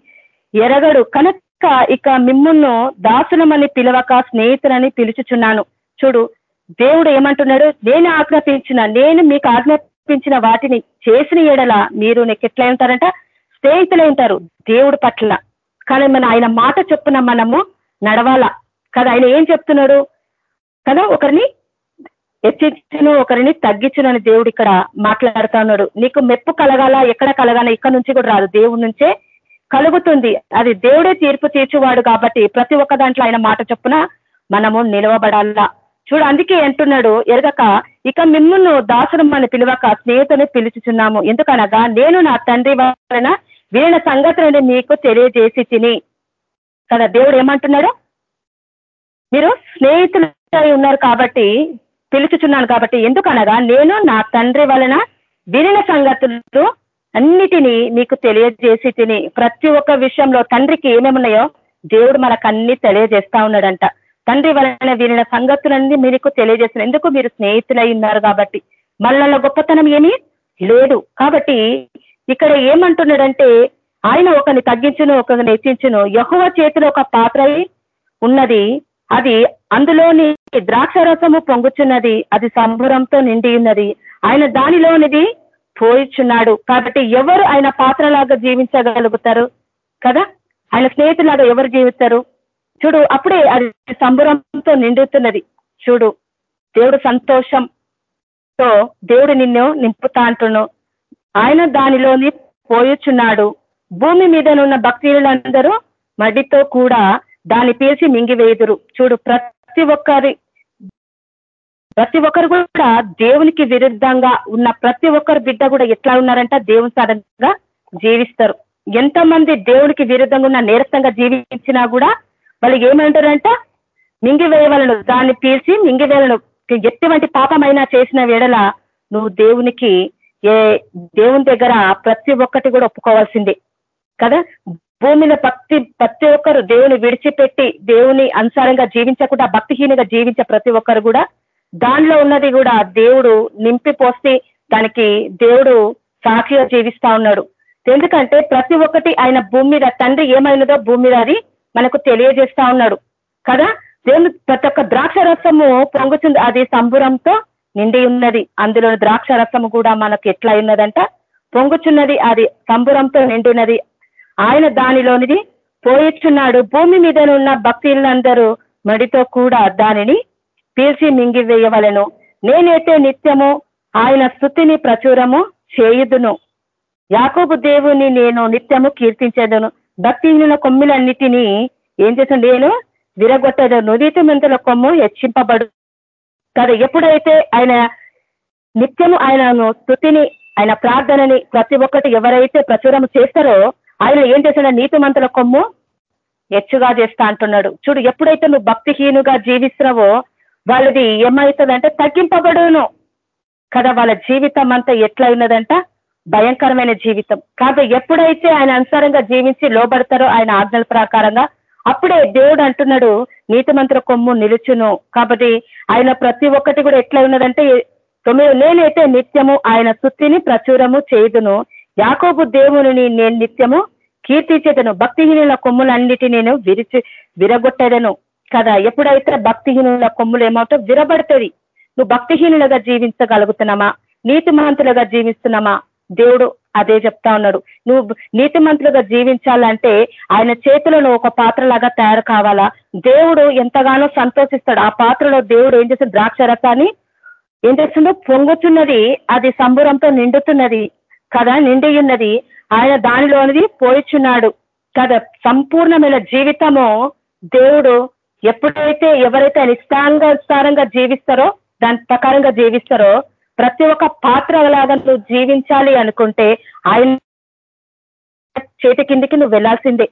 ఎరగడు. కనుక ఇక మిమ్మును దాసులమని పిలవక స్నేహితులని పిలుచుచున్నాను. చూడు దేవుడు ఏమంటున్నాడు? నేను ఆజ్ఞాపించిన నేను మీకు ఆజ్ఞాపించిన వాటిని చేసిన ఎడల మీరు నీకు ఎట్లా ఉంటారంట? స్నేహితులై ఉంటారు దేవుడు పట్ల. కానీ మన ఆయన మాట చెప్పున మనము నడవాలా? కదా ఆయన ఏం చెప్తున్నాడు? కదా ఒకరిని హెచ్చించును ఒకరిని తగ్గించును అని దేవుడు ఇక్కడ మాట్లాడుతా ఉన్నాడు నీకు మెప్పు కలగాల? ఎక్కడ కలగాల? ఇక్కడ నుంచి కూడా రాదు. దేవుడి నుంచే కలుగుతుంది. అది దేవుడే తీర్పు తీర్చువాడు కాబట్టి ప్రతి ఒక్క దాంట్లో ఆయన మాట చొప్పున మనము నిలవబడాలా. చూడు అందుకే అంటున్నాడు ఎరగక ఇక మిమ్మల్ని దాసురం మన పిలవక స్నేహితుని పిలుచుచున్నాము. ఎందుకనగా నేను నా తండ్రి వలన వీళ్ళ సంగతులని మీకు తెలియజేసి తిని. కదా దేవుడు ఏమంటున్నాడు? మీరు స్నేహితులు ఉన్నారు కాబట్టి పిలుచుచున్నాను కాబట్టి ఎందుకనగా నేను నా తండ్రి వలన వినిన సంగతులు అన్నిటినీ నీకు తెలియజేసి తిని ప్రతి ఒక్క విషయంలో తండ్రికి ఏమేమున్నాయో దేవుడు మనకు అన్ని తెలియజేస్తా ఉన్నాడంట. తండ్రి వలన వినిన సంగతులన్నీ మీకు తెలియజేసిన ఎందుకు మీరు స్నేహితులై ఉన్నారు కాబట్టి? మళ్ళలో గొప్పతనం ఏమి లేదు. కాబట్టి ఇక్కడ ఏమంటున్నాడంటే ఆయన ఒకరిని తగ్గించును ఒకరిని హెచ్చించును. యహువ చేతిలో ఒక పాత్ర ఉన్నది. అది అందులోని ద్రాక్షరసము పొంగుచున్నది అది సంబురంతో నిండి ఉన్నది ఆయన దానిలోనిది పోయిచున్నాడు. కాబట్టి ఎవరు ఆయన పాత్రలాగా జీవించగలుగుతారు? కదా? ఆయన స్నేహితులాగా ఎవరు జీవిస్తారు? చూడు అప్పుడే అది సంబరంతో నిండుతున్నది. చూడు దేవుడు సంతోషంతో దేవుడు నిన్ను నింపుతా అంటును. ఆయన దానిలోని పోయుచున్నాడు. భూమి మీదనున్న ఉన్న భక్తులందరూ మడితో కూడా దాని పీల్చి మింగివేయుదురు. చూడు ప్రతి ప్రతి ఒక్కరి ప్రతి ఒక్కరు కూడా దేవునికి విరుద్ధంగా ఉన్న ప్రతి ఒక్కరు బిడ్డ కూడా ఎట్లా ఉన్నారంట? దేవుని సాధనగా జీవిస్తారు. ఎంతమంది దేవునికి విరుద్ధంగా ఉన్న నీరసంగా జీవించినా కూడా వాళ్ళు ఏమంటారంట? మింగివేయవలను దాన్ని పీల్చి మింగివేయలను ఎటువంటి పాపమైనా చేసిన వేడల నువ్వు దేవునికి ఏ దేవుని దగ్గర ప్రతి ఒక్కటి కూడా ఒప్పుకోవాల్సిందే. కదా? భూమిలో భక్తి ప్రతి ఒక్కరు దేవుని విడిచిపెట్టి దేవుని అనుసారంగా జీవించకుండా భక్తిహీనంగా జీవించే ప్రతి ఒక్కరు కూడా దానిలో ఉన్నది కూడా దేవుడు నింపి పోసి దానికి దేవుడు సాక్షిగా జీవిస్తా ఉన్నాడు. ఎందుకంటే ప్రతి ఒక్కటి ఆయన భూమి మీద తండ్రి ఏమైనదో భూమి మీద అది మనకు తెలియజేస్తా ఉన్నాడు. కదా? దేవుని ప్రతి ఒక్క ద్రాక్ష రసము పొంగుతుంది అది సంబురంతో నిండి ఉన్నది. అందులో ద్రాక్ష రసము కూడా మనకు ఎట్లా ఉన్నదంట? పొంగుచున్నది అది సంబురంతో నిండినది ఆయన దానిలోనిది పోయిచున్నాడు. భూమి మీద ఉన్న భక్తులందరూ మడితో కూడా దానిని పీల్చి మింగివేయవలను. నేనైతే నిత్యము ఆయన స్థుతిని ప్రచురము చేయుదును. యాకోబు దేవుని నేను నిత్యము కీర్తించేదను. భక్తిహీనుల కొమ్ములన్నిటినీ ఏం చేసిన? నేను విరగొట్టేదను. నీతిమంతుల కొమ్ము హెచ్చింపబడు. కదా ఎప్పుడైతే ఆయన నిత్యము ఆయనను స్థుతిని ఆయన ప్రార్థనని ప్రతి ఒక్కటి ఎవరైతే ప్రచురం చేస్తారో ఆయన ఏం చేశాడు? నీతిమంతుల కొమ్ము హెచ్చుగా చేస్తా అంటున్నాడు. చూడు ఎప్పుడైతే నువ్వు భక్తిహీనుగా జీవిస్తున్నావో వాళ్ళది ఏమవుతుందంటే తగ్గింపబడును. కదా వాళ్ళ జీవితం అంతా ఎట్లా ఉన్నదంట? భయంకరమైన జీవితం. కాబట్టి ఎప్పుడైతే ఆయన అనుసారంగా జీవించి లోబడతారో ఆయన ఆజ్ఞల ప్రకారంగా అప్పుడే దేవుడు అంటున్నాడు నీతిమంత్ర కొమ్ము నిలుచును. కాబట్టి ఆయన ప్రతి ఒక్కటి కూడా ఎట్లా ఉన్నదంటే తొమ్మిది నేనైతే నిత్యము ఆయన సుత్తిని ప్రచురము చేయుదును. యాకోబు దేవుని నేను నిత్యము కీర్తించేదను భక్తిహీనుల కొమ్ములన్నిటి నేను విరిచి విరగొట్టేదను కదా. ఎప్పుడైతే భక్తిహీనుల కొమ్ములు ఏమవుతావు విరబడుతుంది నువ్వు భక్తిహీనులుగా జీవించగలుగుతున్నామా? నీతిమంతులుగా జీవిస్తున్నామా? దేవుడు అదే చెప్తా ఉన్నాడు. నువ్వు నీతిమంతులుగా జీవించాలంటే ఆయన చేతిలో ఒక పాత్రలాగా తయారు కావాలా? దేవుడు ఎంతగానో సంతోషిస్తాడు. ఆ పాత్రలో దేవుడు ఏం చేస్తుంది ద్రాక్ష రసాన్ని ఏం చేస్తుందో పొంగుతున్నది. అది సంబురంతో నిండుతున్నది. కదా నిండి ఉన్నది. ఆయన దానిలోనిది పోయిచున్నాడు. కదా సంపూర్ణమైన జీవితము దేవుడు ఎప్పుడైతే ఎవరైతే నిష్టాంగసారంగా జీవిస్తారో దాని ప్రకారంగా జీవిస్తారో ప్రతి ఒక్క పాత్ర లాగా నువ్వు జీవించాలి అనుకుంటే ఆయన చేతి కిందికి నువ్వు వెళ్ళాల్సిందే.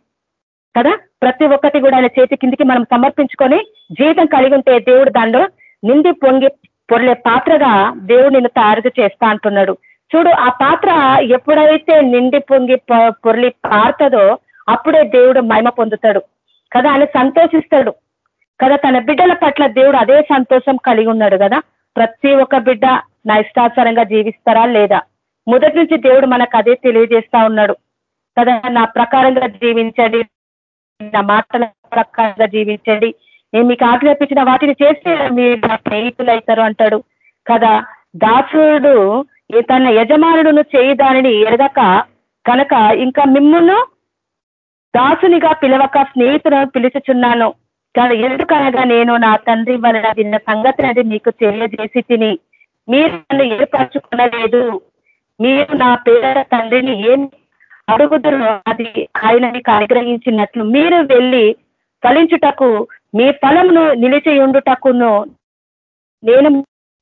కదా? ప్రతి ఒక్కటి కూడా ఆయన చేతి కిందికి మనం సమర్పించుకొని జీవితం కలిగి ఉంటే దేవుడు దానిలో నిండి పొంగి పొరలే పాత్రగా దేవుడు నిన్ను తయారు చేస్తా అంటున్నాడు. చూడు ఆ పాత్ర ఎప్పుడైతే నిండి పొంగి పొరలి పారుతుందో అప్పుడే దేవుడు మహిమ పొందుతాడు. కదా ఆయన సంతోషిస్తాడు. కదా తన బిడ్డల పట్ల దేవుడు అదే సంతోషం కలిగి ఉన్నాడు కదా? ప్రతి ఒక్క బిడ్డ నా ఇష్టాచారంగా జీవిస్తారా లేదా? మొదటి నుంచి దేవుడు మనకు అదే తెలియజేస్తా ఉన్నాడు. కదా నా ప్రకారంగా జీవించండి. నా మాటల ప్రకారంగా జీవించండి. నేను మీకు ఆజ్ఞాపించిన వాటిని చేస్తే మీరు నా స్నేహితులు అవుతారు అంటాడు. కదా దాసుడు తన యజమానుడును చేయి దానిని ఎరగక కనుక ఇంకా మిమ్మును దాసునిగా పిలవక స్నేహితులను పిలుచుచున్నాను. కానీ ఎందుకనగా నేను నా తండ్రి వలన విన్న సంగతి అది మీకు తెలియజేసి తిని మీరు నన్ను ఏర్పరచుకునలేదు. మీరు నా పేద తండ్రిని ఏం అడుగుదరు అది ఆయన మీకు అనుగ్రహించినట్లు మీరు వెళ్ళి ఫలించుటకు మీ ఫలమును నిలిచి ఉండుటకును నేను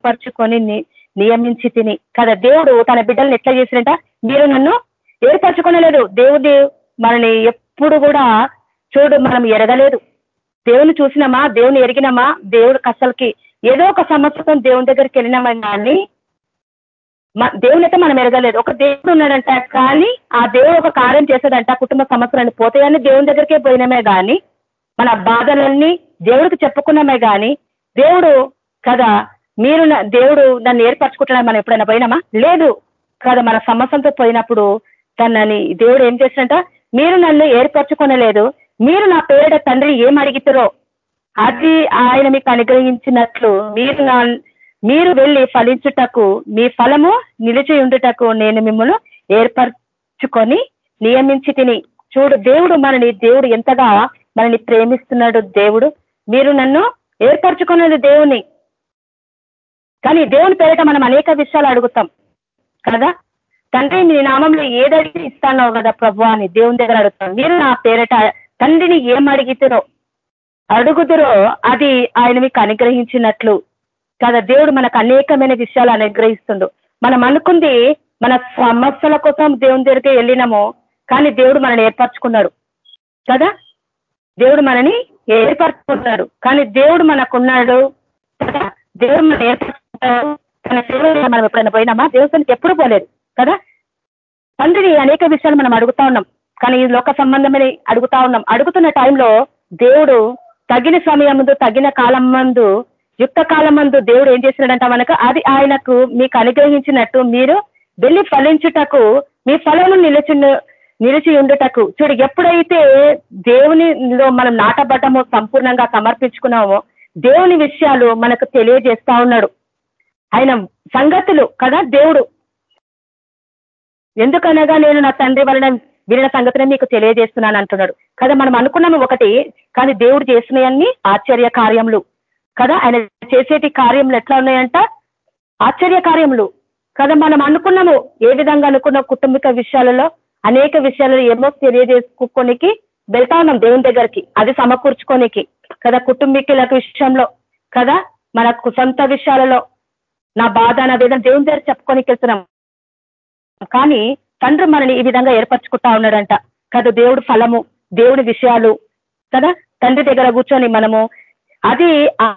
పరుచుకొని నియమించి తిని. కదా దేవుడు తన బిడ్డలను ఎట్లా చేసినట మీరు నన్ను ఏర్పరచుకునలేదు. దేవుడి మనల్ని ఎప్పుడు కూడా చూడు మనం ఎరగలేదు. దేవుని చూసినామా? దేవుని ఎరిగినామా? దేవుడు అసలుకి ఏదో ఒక సంవత్సరం దేవుని దగ్గరికి వెళ్ళినామా కానీ దేవుని అయితే మనం ఎరగలేదు. ఒక దేవుడు ఉన్నాడంట కానీ ఆ దేవుడు ఒక కార్యం చేసేదంట కుటుంబ సమస్యలన్నీ పోతాయని దేవుని దగ్గరికే పోయినామే కానీ మన బాధలన్నీ దేవుడికి చెప్పుకున్నామే కానీ దేవుడు కదా మీరు దేవుడు నన్ను ఏర్పరచుకుంటున్నా మనం ఎప్పుడైనా పోయినామా? లేదు. కదా మన సమస్యలతో పోయినప్పుడు తనని దేవుడు ఏం చేసినట్ట మీరు నన్ను ఏర్పరచుకొనలేదు. మీరు నా పేరిట తండ్రి ఏం అడిగితారో అది ఆయన మీకు అనుగ్రహించినట్లు మీరు మీరు వెళ్ళి ఫలించుటకు మీ ఫలము నిలిచి ఉండుటకు నేను మిమ్మల్ని ఏర్పరచుకొని నియమించి తిని. చూడు దేవుడు మనని దేవుడు ఎంతగా మనని ప్రేమిస్తున్నాడు దేవుడు. మీరు నన్ను ఏర్పరచుకున్నది దేవుని. కానీ దేవుని పేరిట మనం అనేక విషయాలు అడుగుతాం. కదా? తండ్రి మీ నామంలో ఏదడిగి ఇస్తానో కదా ప్రభు అని దేవుని దగ్గర అడుగుతాం. మీరు నా పేరిట తండ్రిని ఏం అడిగితురో అడుగుదురో అది ఆయన మీకు అనుగ్రహించినట్లు. కదా? దేవుడు మనకు అనేకమైన విషయాలు అనుగ్రహిస్తుండు. మనం అనుకుంది మన సమస్యల కోసం దేవుని దగ్గరికి వెళ్ళినాము కానీ దేవుడు మనల్ని ఏర్పరచుకున్నాడు. కదా? దేవుడు మనని ఏర్పరచుకున్నాడు. కానీ దేవుడు మనకున్నాడు. కదా? దేవుడు మనం మనం ఎప్పుడైనా పోయినామా? దేవస్థానికి ఎప్పుడు పోలేదు కదా? తండ్రిని అనేక విషయాలు మనం అడుగుతా ఉన్నాం కానీ ఈ లోక సంబంధమని అడుగుతా ఉన్నాం. అడుగుతున్న టైంలో దేవుడు తగిన సమయం ముందు తగిన కాలం మందు యుక్త కాలం మందు దేవుడు ఏం చేసినాడంట మనకు? అది ఆయనకు మీకు అనుగ్రహించినట్టు మీరు వెళ్ళి ఫలించుటకు మీ ఫలము నిలిచి నిలిచి ఉండుటకు. చూడు ఎప్పుడైతే దేవునిలో మనం నాటబడ్డమో సంపూర్ణంగా సమర్పించుకున్నామో దేవుని విషయాలు మనకు తెలియజేస్తా ఉన్నాడు. ఆయన సంగతులు కదా దేవుడు. ఎందుకనగా నేను నా తండ్రి వలన వినిన సంగతిని మీకు తెలియజేస్తున్నాను అంటున్నాడు. కదా మనం అనుకున్నాము ఒకటి కానీ దేవుడు చేసినవన్నీ ఆశ్చర్య కార్యములు. కదా ఆయన చేసేటి కార్యములు ఎట్లా ఉన్నాయంట? ఆశ్చర్య కార్యములు. కదా మనం అనుకున్నాము ఏ విధంగా అనుకున్న కుటుంబిక విషయాలలో? అనేక విషయాలలో ఏమో తెలియజేసుకోనికి వెళ్తా ఉన్నాం దేవుని దగ్గరికి. అది సమకూర్చుకోనికి. కదా కుటుంబీకుల విషయంలో. కదా మన సొంత విషయాలలో. నా బాధ నా వేదన దేవుని దగ్గర చెప్పుకోనికి వెళ్తున్నాం కానీ తండ్రి మనని ఈ విధంగా ఏర్పరచుకుంటా ఉన్నాడంట. కదా దేవుడు ఫలము దేవుడి విషయాలు. కదా? తండ్రి దగ్గర కూర్చొని మనము అది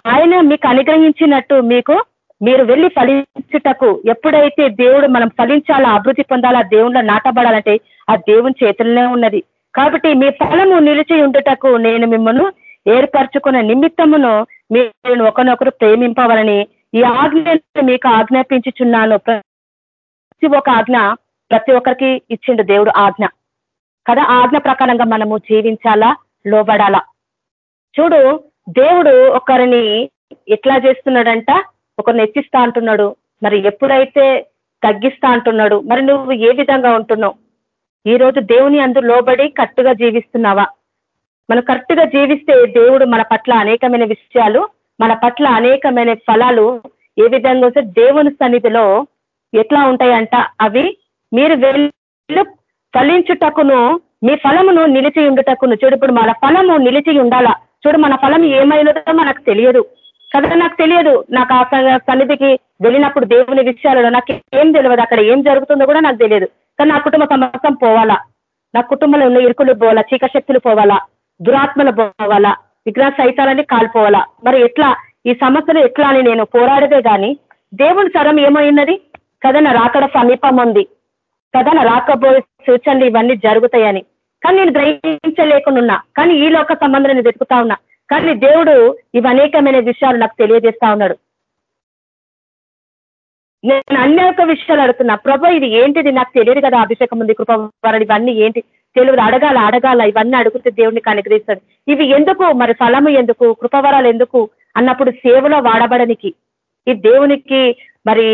ఆయన మీకు అనుగ్రహించినట్టు మీకు మీరు వెళ్ళి ఫలించుటకు ఎప్పుడైతే దేవుడు మనం ఫలించాలా అభివృద్ధి పొందాలా దేవుళ్ళ నాటబడాలంటే ఆ దేవుని చేతుల్లోనే ఉన్నది. కాబట్టి మీ ఫలము నిలిచి ఉండుటకు నేను మిమ్మల్ని ఏర్పరచుకున్న నిమిత్తమును మీరు ఒకనొకరు ప్రేమింపవాలని ఈ ఆజ్ఞ మీకు ఆజ్ఞాపించుచున్నాను. ప్రతి ఒక్క ఆజ్ఞ ప్రతి ఒక్కరికి ఇచ్చిండు దేవుడు ఆజ్ఞ. కదా ఆజ్ఞ ప్రకారంగా మనము జీవించాలా? లోబడాలా? చూడు దేవుడు ఒకరిని ఎట్లా చేస్తున్నాడంట? ఒకరిని ఎత్తిస్తా అంటున్నాడు. మరి ఎప్పుడైతే తగ్గిస్తా అంటున్నాడు? మరి నువ్వు ఏ విధంగా ఉంటున్నావు? ఈ రోజు దేవుని అందు లోబడి కరెక్ట్గా జీవిస్తున్నావా? మనం కరెక్ట్గా జీవిస్తే దేవుడు మన పట్ల అనేకమైన విషయాలు మన పట్ల అనేకమైన ఫలాలు ఏ విధంగా వస్తే దేవుని సన్నిధిలో ఎట్లా ఉంటాయంట అవి మీరు వెళ్ళు ఫలించుటకును మీ ఫలమును నిలిచి ఉండుటకును. చూడు ఇప్పుడు మన ఫలము నిలిచి ఉండాలా? చూడు మన ఫలం ఏమైనదో మనకు తెలియదు. కదా నాకు తెలియదు. నాకు ఆ సన్నిధికి వెళ్ళినప్పుడు దేవుని విషయాలలో నాకు ఏం తెలియదు. అక్కడ ఏం జరుగుతుందో కూడా నాకు తెలియదు. కానీ నా కుటుంబ సమస్తం పోవాలా? నా కుటుంబంలో ఉన్న ఇరుకులు పోవాలా? చీక శక్తులు పోవాలా? దురాత్మలు పోవాలా? విగ్రహ సైతాలన్నీ కాలిపోవాలా? మరి ఎట్లా? ఈ సమస్యలు ఎట్లా అని నేను పోరాడదే కానీ దేవుని సరం ఏమైనది? కదా నా రాకడ సమీపం ఉంది. కదా నా రాకపోయే సూచనలు ఇవన్నీ జరుగుతాయని. కానీ నేను గ్రహించలేకున్నా కానీ ఈ లోక సంబంధం నేను వెతుకుతా ఉన్నా. కానీ దేవుడు ఇవి అనేకమైన విషయాలు నాకు తెలియజేస్తా ఉన్నాడు. నేను అన్ని ఒక విషయాలు అడుగుతున్నా. ప్రభా ఇది ఏంటిది? నాకు తెలియదు కదా అభిషేకం ఉంది కృపవరణ ఇవన్నీ ఏంటి? తెలియదు అడగాల అడగాల ఇవన్నీ అడుగుతే దేవుడిని అనుగ్రహిస్తాడు ఇవి ఎందుకు? మరి ఫలము ఎందుకు? కృపవరాలు ఎందుకు? అన్నప్పుడు సేవలో వాడబడనికి. ఈ దేవునికి మరి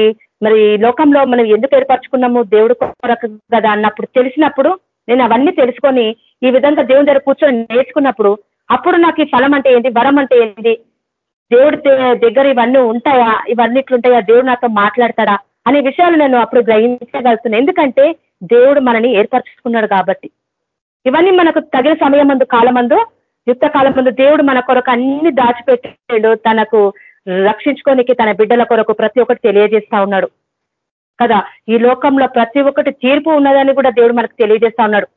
మరి లోకంలో మనం ఎందుకు ఏర్పరచుకున్నాము? దేవుడు కొరకు కదా అన్నప్పుడు తెలిసినప్పుడు నేను అవన్నీ తెలుసుకొని ఈ విధంగా దేవుని దగ్గర కూర్చొని నేర్చుకున్నప్పుడు అప్పుడు నాకు ఈ ఫలం అంటే ఏంటి? వరం అంటే ఏంటి? దేవుడి దగ్గర ఇవన్నీ ఉంటాయా? ఇవన్నీ ఇట్లుంటాయా? దేవుడు నాతో మాట్లాడతాడా? అనే విషయాలు నేను అప్పుడు గ్రహించగలుగుతున్నాను ఎందుకంటే దేవుడు మనని ఏర్పరచుకున్నాడు కాబట్టి. ఇవన్నీ మనకు తగిన సమయం కాలమందు యుక్త కాలమందు దేవుడు మన కొరకు అన్ని దాచిపెట్టాడు. తనకు రక్షించుకోనికి తన బిడ్డల కొరకు ప్రతి ఒక్కటి తెలియజేస్తా ఉన్నాడు. కదా? ఈ లోకంలో ప్రతి ఒక్కటి తీర్పు ఉన్నదని కూడా దేవుడు మనకు తెలియజేస్తా ఉన్నాడు.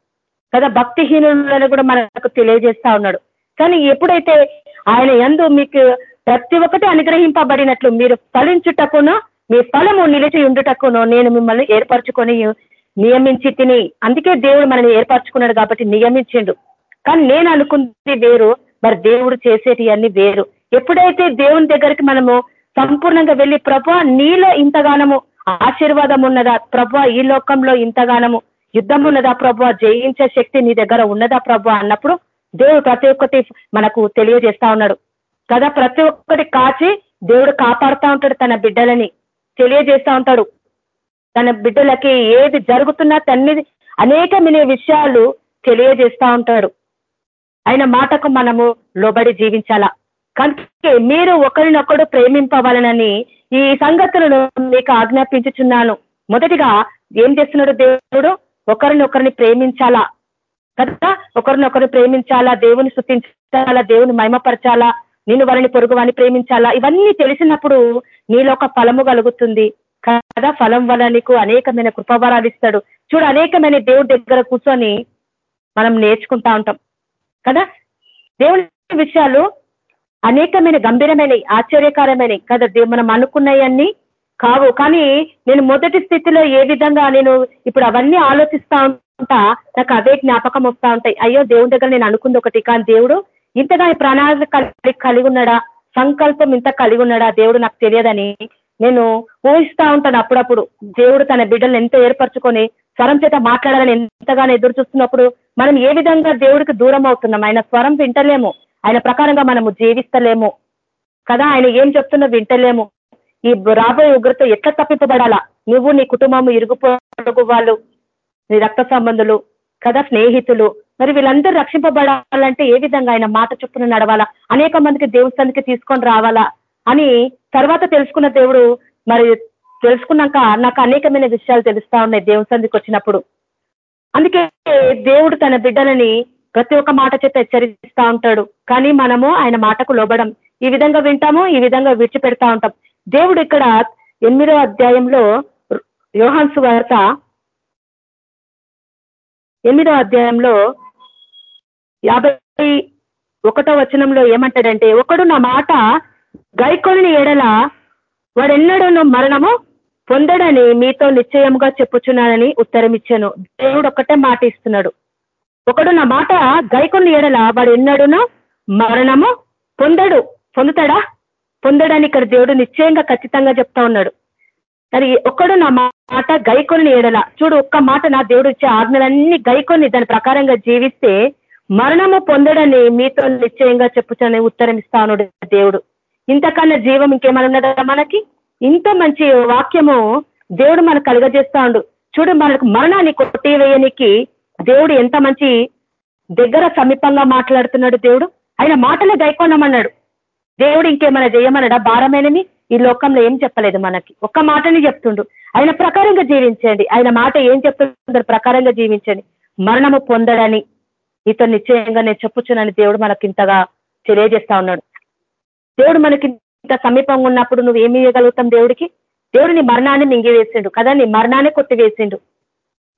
కదా? భక్తిహీనులని కూడా మనకు తెలియజేస్తా ఉన్నాడు. కానీ ఎప్పుడైతే ఆయన ఎందు మీకు ప్రతి ఒక్కటి అనుగ్రహింపబడినట్లు మీరు ఫలించుటకును మీ ఫలము నిలిచి ఉండుటకును నేను మిమ్మల్ని ఏర్పరచుకొని నియమించి తిని అందుకే దేవుడు మనల్ని ఏర్పరచుకున్నాడు కాబట్టి నియమించిండు. కానీ నేను అనుకుంది వేరు మరి దేవుడు చేసేటి అన్ని వేరు. ఎప్పుడైతే దేవుని దగ్గరికి మనము సంపూర్ణంగా వెళ్ళి ప్రభా నీలో ఇంతగానము ఆశీర్వాదం ఉన్నదా? ప్రభా ఈ లోకంలో ఇంతగానము యుద్ధం ఉన్నదా? ప్రభా జయించే శక్తి నీ దగ్గర ఉన్నదా? ప్రభా అన్నప్పుడు దేవుడు ప్రతి ఒక్కటి మనకు తెలియజేస్తా ఉన్నాడు. కదా ప్రతి ఒక్కటి కాచి దేవుడు కాపాడుతూ ఉంటాడు తన బిడ్డలని. తెలియజేస్తా ఉంటాడు. తన బిడ్డలకి ఏది జరుగుతున్నా తన్ని అనేకమైన విషయాలు తెలియజేస్తా ఉంటాడు. ఆయన మాటకు మనము లోబడి జీవించాలా? కనుక మీరు ఒకరినొకడు ప్రేమింపవాలనని ఈ సంగతులను మీకు ఆజ్ఞాపించుచున్నాను. మొదటిగా ఏం చేస్తున్నాడు దేవుడు? ఒకరినొకరిని ప్రేమించాలా? కదా? ఒకరినొకరు ప్రేమించాలా? దేవుని స్థుతించాలా? దేవుని మహిమపరచాలా? నేను వారిని పొరుగు వారిని ప్రేమించాలా? ఇవన్నీ తెలిసినప్పుడు నీలో ఒక ఫలము కలుగుతుంది. కదా ఫలం వల్ల నీకు అనేకమైన కృపవరాలు ఇస్తాడు. చూడు అనేకమైన దేవుడి దగ్గర కూర్చొని మనం నేర్చుకుంటా ఉంటాం. కదా? దేవుని విషయాలు అనేకమైన గంభీరమైన ఆశ్చర్యకరమైన కదా మనం అనుకున్నాయన్నీ కావు. కానీ నేను మొదటి స్థితిలో ఏ విధంగా నేను ఇప్పుడు అవన్నీ ఆలోచిస్తా ఉంటా నాకు అదే జ్ఞాపకం వస్తా ఉంటాయి. అయ్యో దేవుడి దగ్గర నేను అనుకుంది ఒకటి కానీ దేవుడు ఇంతగా ప్రణాళిక కలిగి ఉన్నాడా? సంకల్పం ఇంత కలిగి ఉన్నాడా? దేవుడు నాకు తెలియదని నేను ఊహిస్తా ఉంటాను అప్పుడప్పుడు. దేవుడు తన బిడ్డలను ఎంతో ఏర్పరచుకొని స్వరం చేత మాట్లాడాలని ఎంతగానో ఎదురు చూస్తున్నప్పుడు మనం ఏ విధంగా దేవుడికి దూరం అవుతున్నాం? ఆయన స్వరం వింటలేము. ఆయన ప్రకారంగా మనము జీవిస్తలేము. కదా ఆయన ఏం చెప్తున్నా వింటలేము. ఈ రాబోయే ఉగ్రత ఎట్లా తప్పింపబడాలా? నువ్వు నీ కుటుంబం ఇరుగు పొరుగు వాళ్ళు నీ రక్త సంబంధులు కదా స్నేహితులు. మరి వీళ్ళందరూ రక్షింపబడాలంటే ఏ విధంగా ఆయన మాట చొప్పున నడవాలా? అనేక మందికి దేవస్థానికి తీసుకొని రావాలా? అని తర్వాత తెలుసుకున్న దేవుడు మరి తెలుసుకున్నాక నాకు అనేకమైన విషయాలు తెలుస్తా ఉన్నాయి దేవస్థానికి వచ్చినప్పుడు. అందుకే దేవుడు తన బిడ్డలని ప్రతి ఒక్క మాట చేత హెచ్చరిస్తా ఉంటాడు. కానీ మనము ఆయన మాటకు లోబడం. ఈ విధంగా వింటాము ఈ విధంగా విడిచిపెడతా ఉంటాం. దేవుడు ఇక్కడ ఎనిమిదో అధ్యాయంలో యోహాన్సు వార్త ఎనిమిదో అధ్యాయంలో యాభై ఒకటో వచనంలో ఏమంటాడంటే ఒకడు నా మాట గైకొని ఏడల వాడెన్నడూ మరణము పొందడని మీతో నిశ్చయముగా చెప్పుచున్నానని ఉత్తరం ఇచ్చాను దేవుడు ఒక్కటే మాట ఇస్తున్నాడు ఒకడు నా మాట గైకొని ఎడల వాడు ఎన్నడును మరణము పొందడు పొందుతాడా? పొందడని ఇక్కడ దేవుడు నిశ్చయంగా ఖచ్చితంగా చెప్తా ఉన్నాడు. మరి ఒక్కడు నా మాట గైకొని ఏడల చూడు ఒక్క మాట నా దేవుడు ఇచ్చే ఆజ్ఞలన్నీ గైకొని దాని ప్రకారంగా జీవిస్తే మరణము పొందడని మీతో నిశ్చయంగా చెప్పుచని ఉత్తరం ఇస్తాను దేవుడు. ఇంతకన్నా జీవం ఇంకేమైనా ఉన్నదా మనకి? ఇంత మంచి వాక్యము దేవుడు మనకు కలుగజేస్తా ఉండు. చూడు మనకు మరణాన్ని కొట్టివేయనికి దేవుడు ఎంత మంచి దగ్గర సమీపంగా మాట్లాడుతున్నాడు దేవుడు. ఆయన మాటలే గైకొనమన్నాడు దేవుడు ఇంకేమైనా చేయమన్నాడా భారమైనని ఈ లోకంలో ఏం చెప్పలేదు మనకి. ఒక్క మాటని చెప్తుండు. ఆయన ప్రకారంగా జీవించండి. ఆయన మాట ఏం చెప్తుందో ప్రకారంగా జీవించండి. మరణము పొందడని ఇతను నిశ్చయంగా నేను చెప్పుచునని దేవుడు మనకి ఇంతగా తెలియజేస్తా ఉన్నాడు. దేవుడు మనకి ఇంత సమీపంగా ఉన్నప్పుడు నువ్వు ఏమి ఇవ్వగలుగుతాం దేవుడికి? దేవుడు నీ మరణాన్ని మింగివేసిండు కదా నీ మరణాన్ని కొట్టివేసిండు.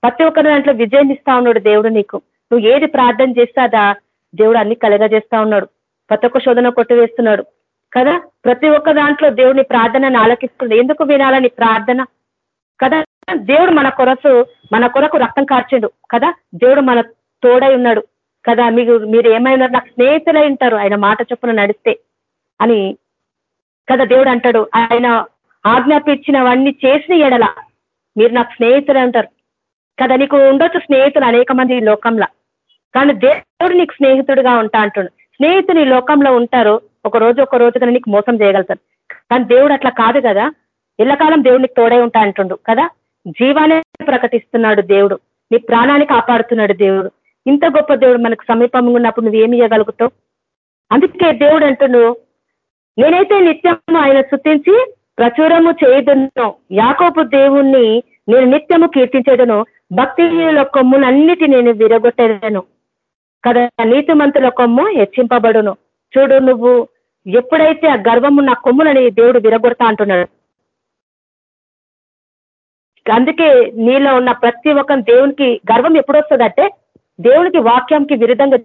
ప్రతి ఒక్కరి దాంట్లో విజయం ఇస్తా ఉన్నాడు దేవుడు నీకు. నువ్వు ఏది ప్రార్థన చేస్తాదా దేవుడు అన్ని కలగజేస్తా ఉన్నాడు. ప్రతి ఒక్క శోధన కొట్టివేస్తున్నాడు కదా. ప్రతి ఒక్క దాంట్లో దేవుడిని ప్రార్థనని ఆలకిస్తుంది ఎందుకు వినాలని ప్రార్థన? కదా దేవుడు మన కొరసు మన కొరకు రక్తం కార్చిండు కదా. దేవుడు మన తోడై ఉన్నాడు కదా. మీకు మీరు ఏమైనా నాకు స్నేహితులై ఉంటారు ఆయన మాట చొప్పున నడిస్తే. అని కదా దేవుడు అంటాడు. ఆయన ఆజ్ఞాపించినవన్నీ చేసిన ఎడల మీరు నాకు స్నేహితులు అంటారు. కదా నీకు ఉండొచ్చు స్నేహితులు అనేక మంది ఈ లోకంలో. కానీ దేవుడు నీకు స్నేహితుడుగా ఉంటా అంటుడు. స్నేహితులు ఈ లోకంలో ఉంటారు. ఒక రోజు ఒక రోజు కానీ నీకు మోసం చేయగలుగుతారు. కానీ దేవుడు అట్లా కాదు కదా. ఎల్లకాలం నీకు తోడై ఉంటా అంటుండు కదా. జీవానే ప్రకటిస్తున్నాడు దేవుడు. నీ ప్రాణాన్ని కాపాడుతున్నాడు దేవుడు. ఇంత గొప్ప దేవుడు మనకు సమీపంగా ఉన్నప్పుడు నువ్వు ఏమి ఇవ్వగలుగుతావు అందుకే దేవుడు అంటుండు నేనైతే నిత్యము ఆయన శుద్ధించి ప్రచురము చేయదును యాకోపు దేవుణ్ణి నేను నిత్యము కీర్తించేదను భక్తిహీనుల కొమ్ములన్నిటి నేను విరగొట్టేదను. కదా నీతిమంతుల కొమ్ము హెచ్చింపబడును. చూడు నువ్వు ఎప్పుడైతే ఆ గర్వము నా కొమ్ములని దేవుడు విరగొడతా అంటున్నాడు. అందుకే నీలో ఉన్న ప్రతి ఒక్క దేవునికి గర్వం ఎప్పుడు వస్తుందంటే దేవునికి వాక్యంకి విరుద్ధంగా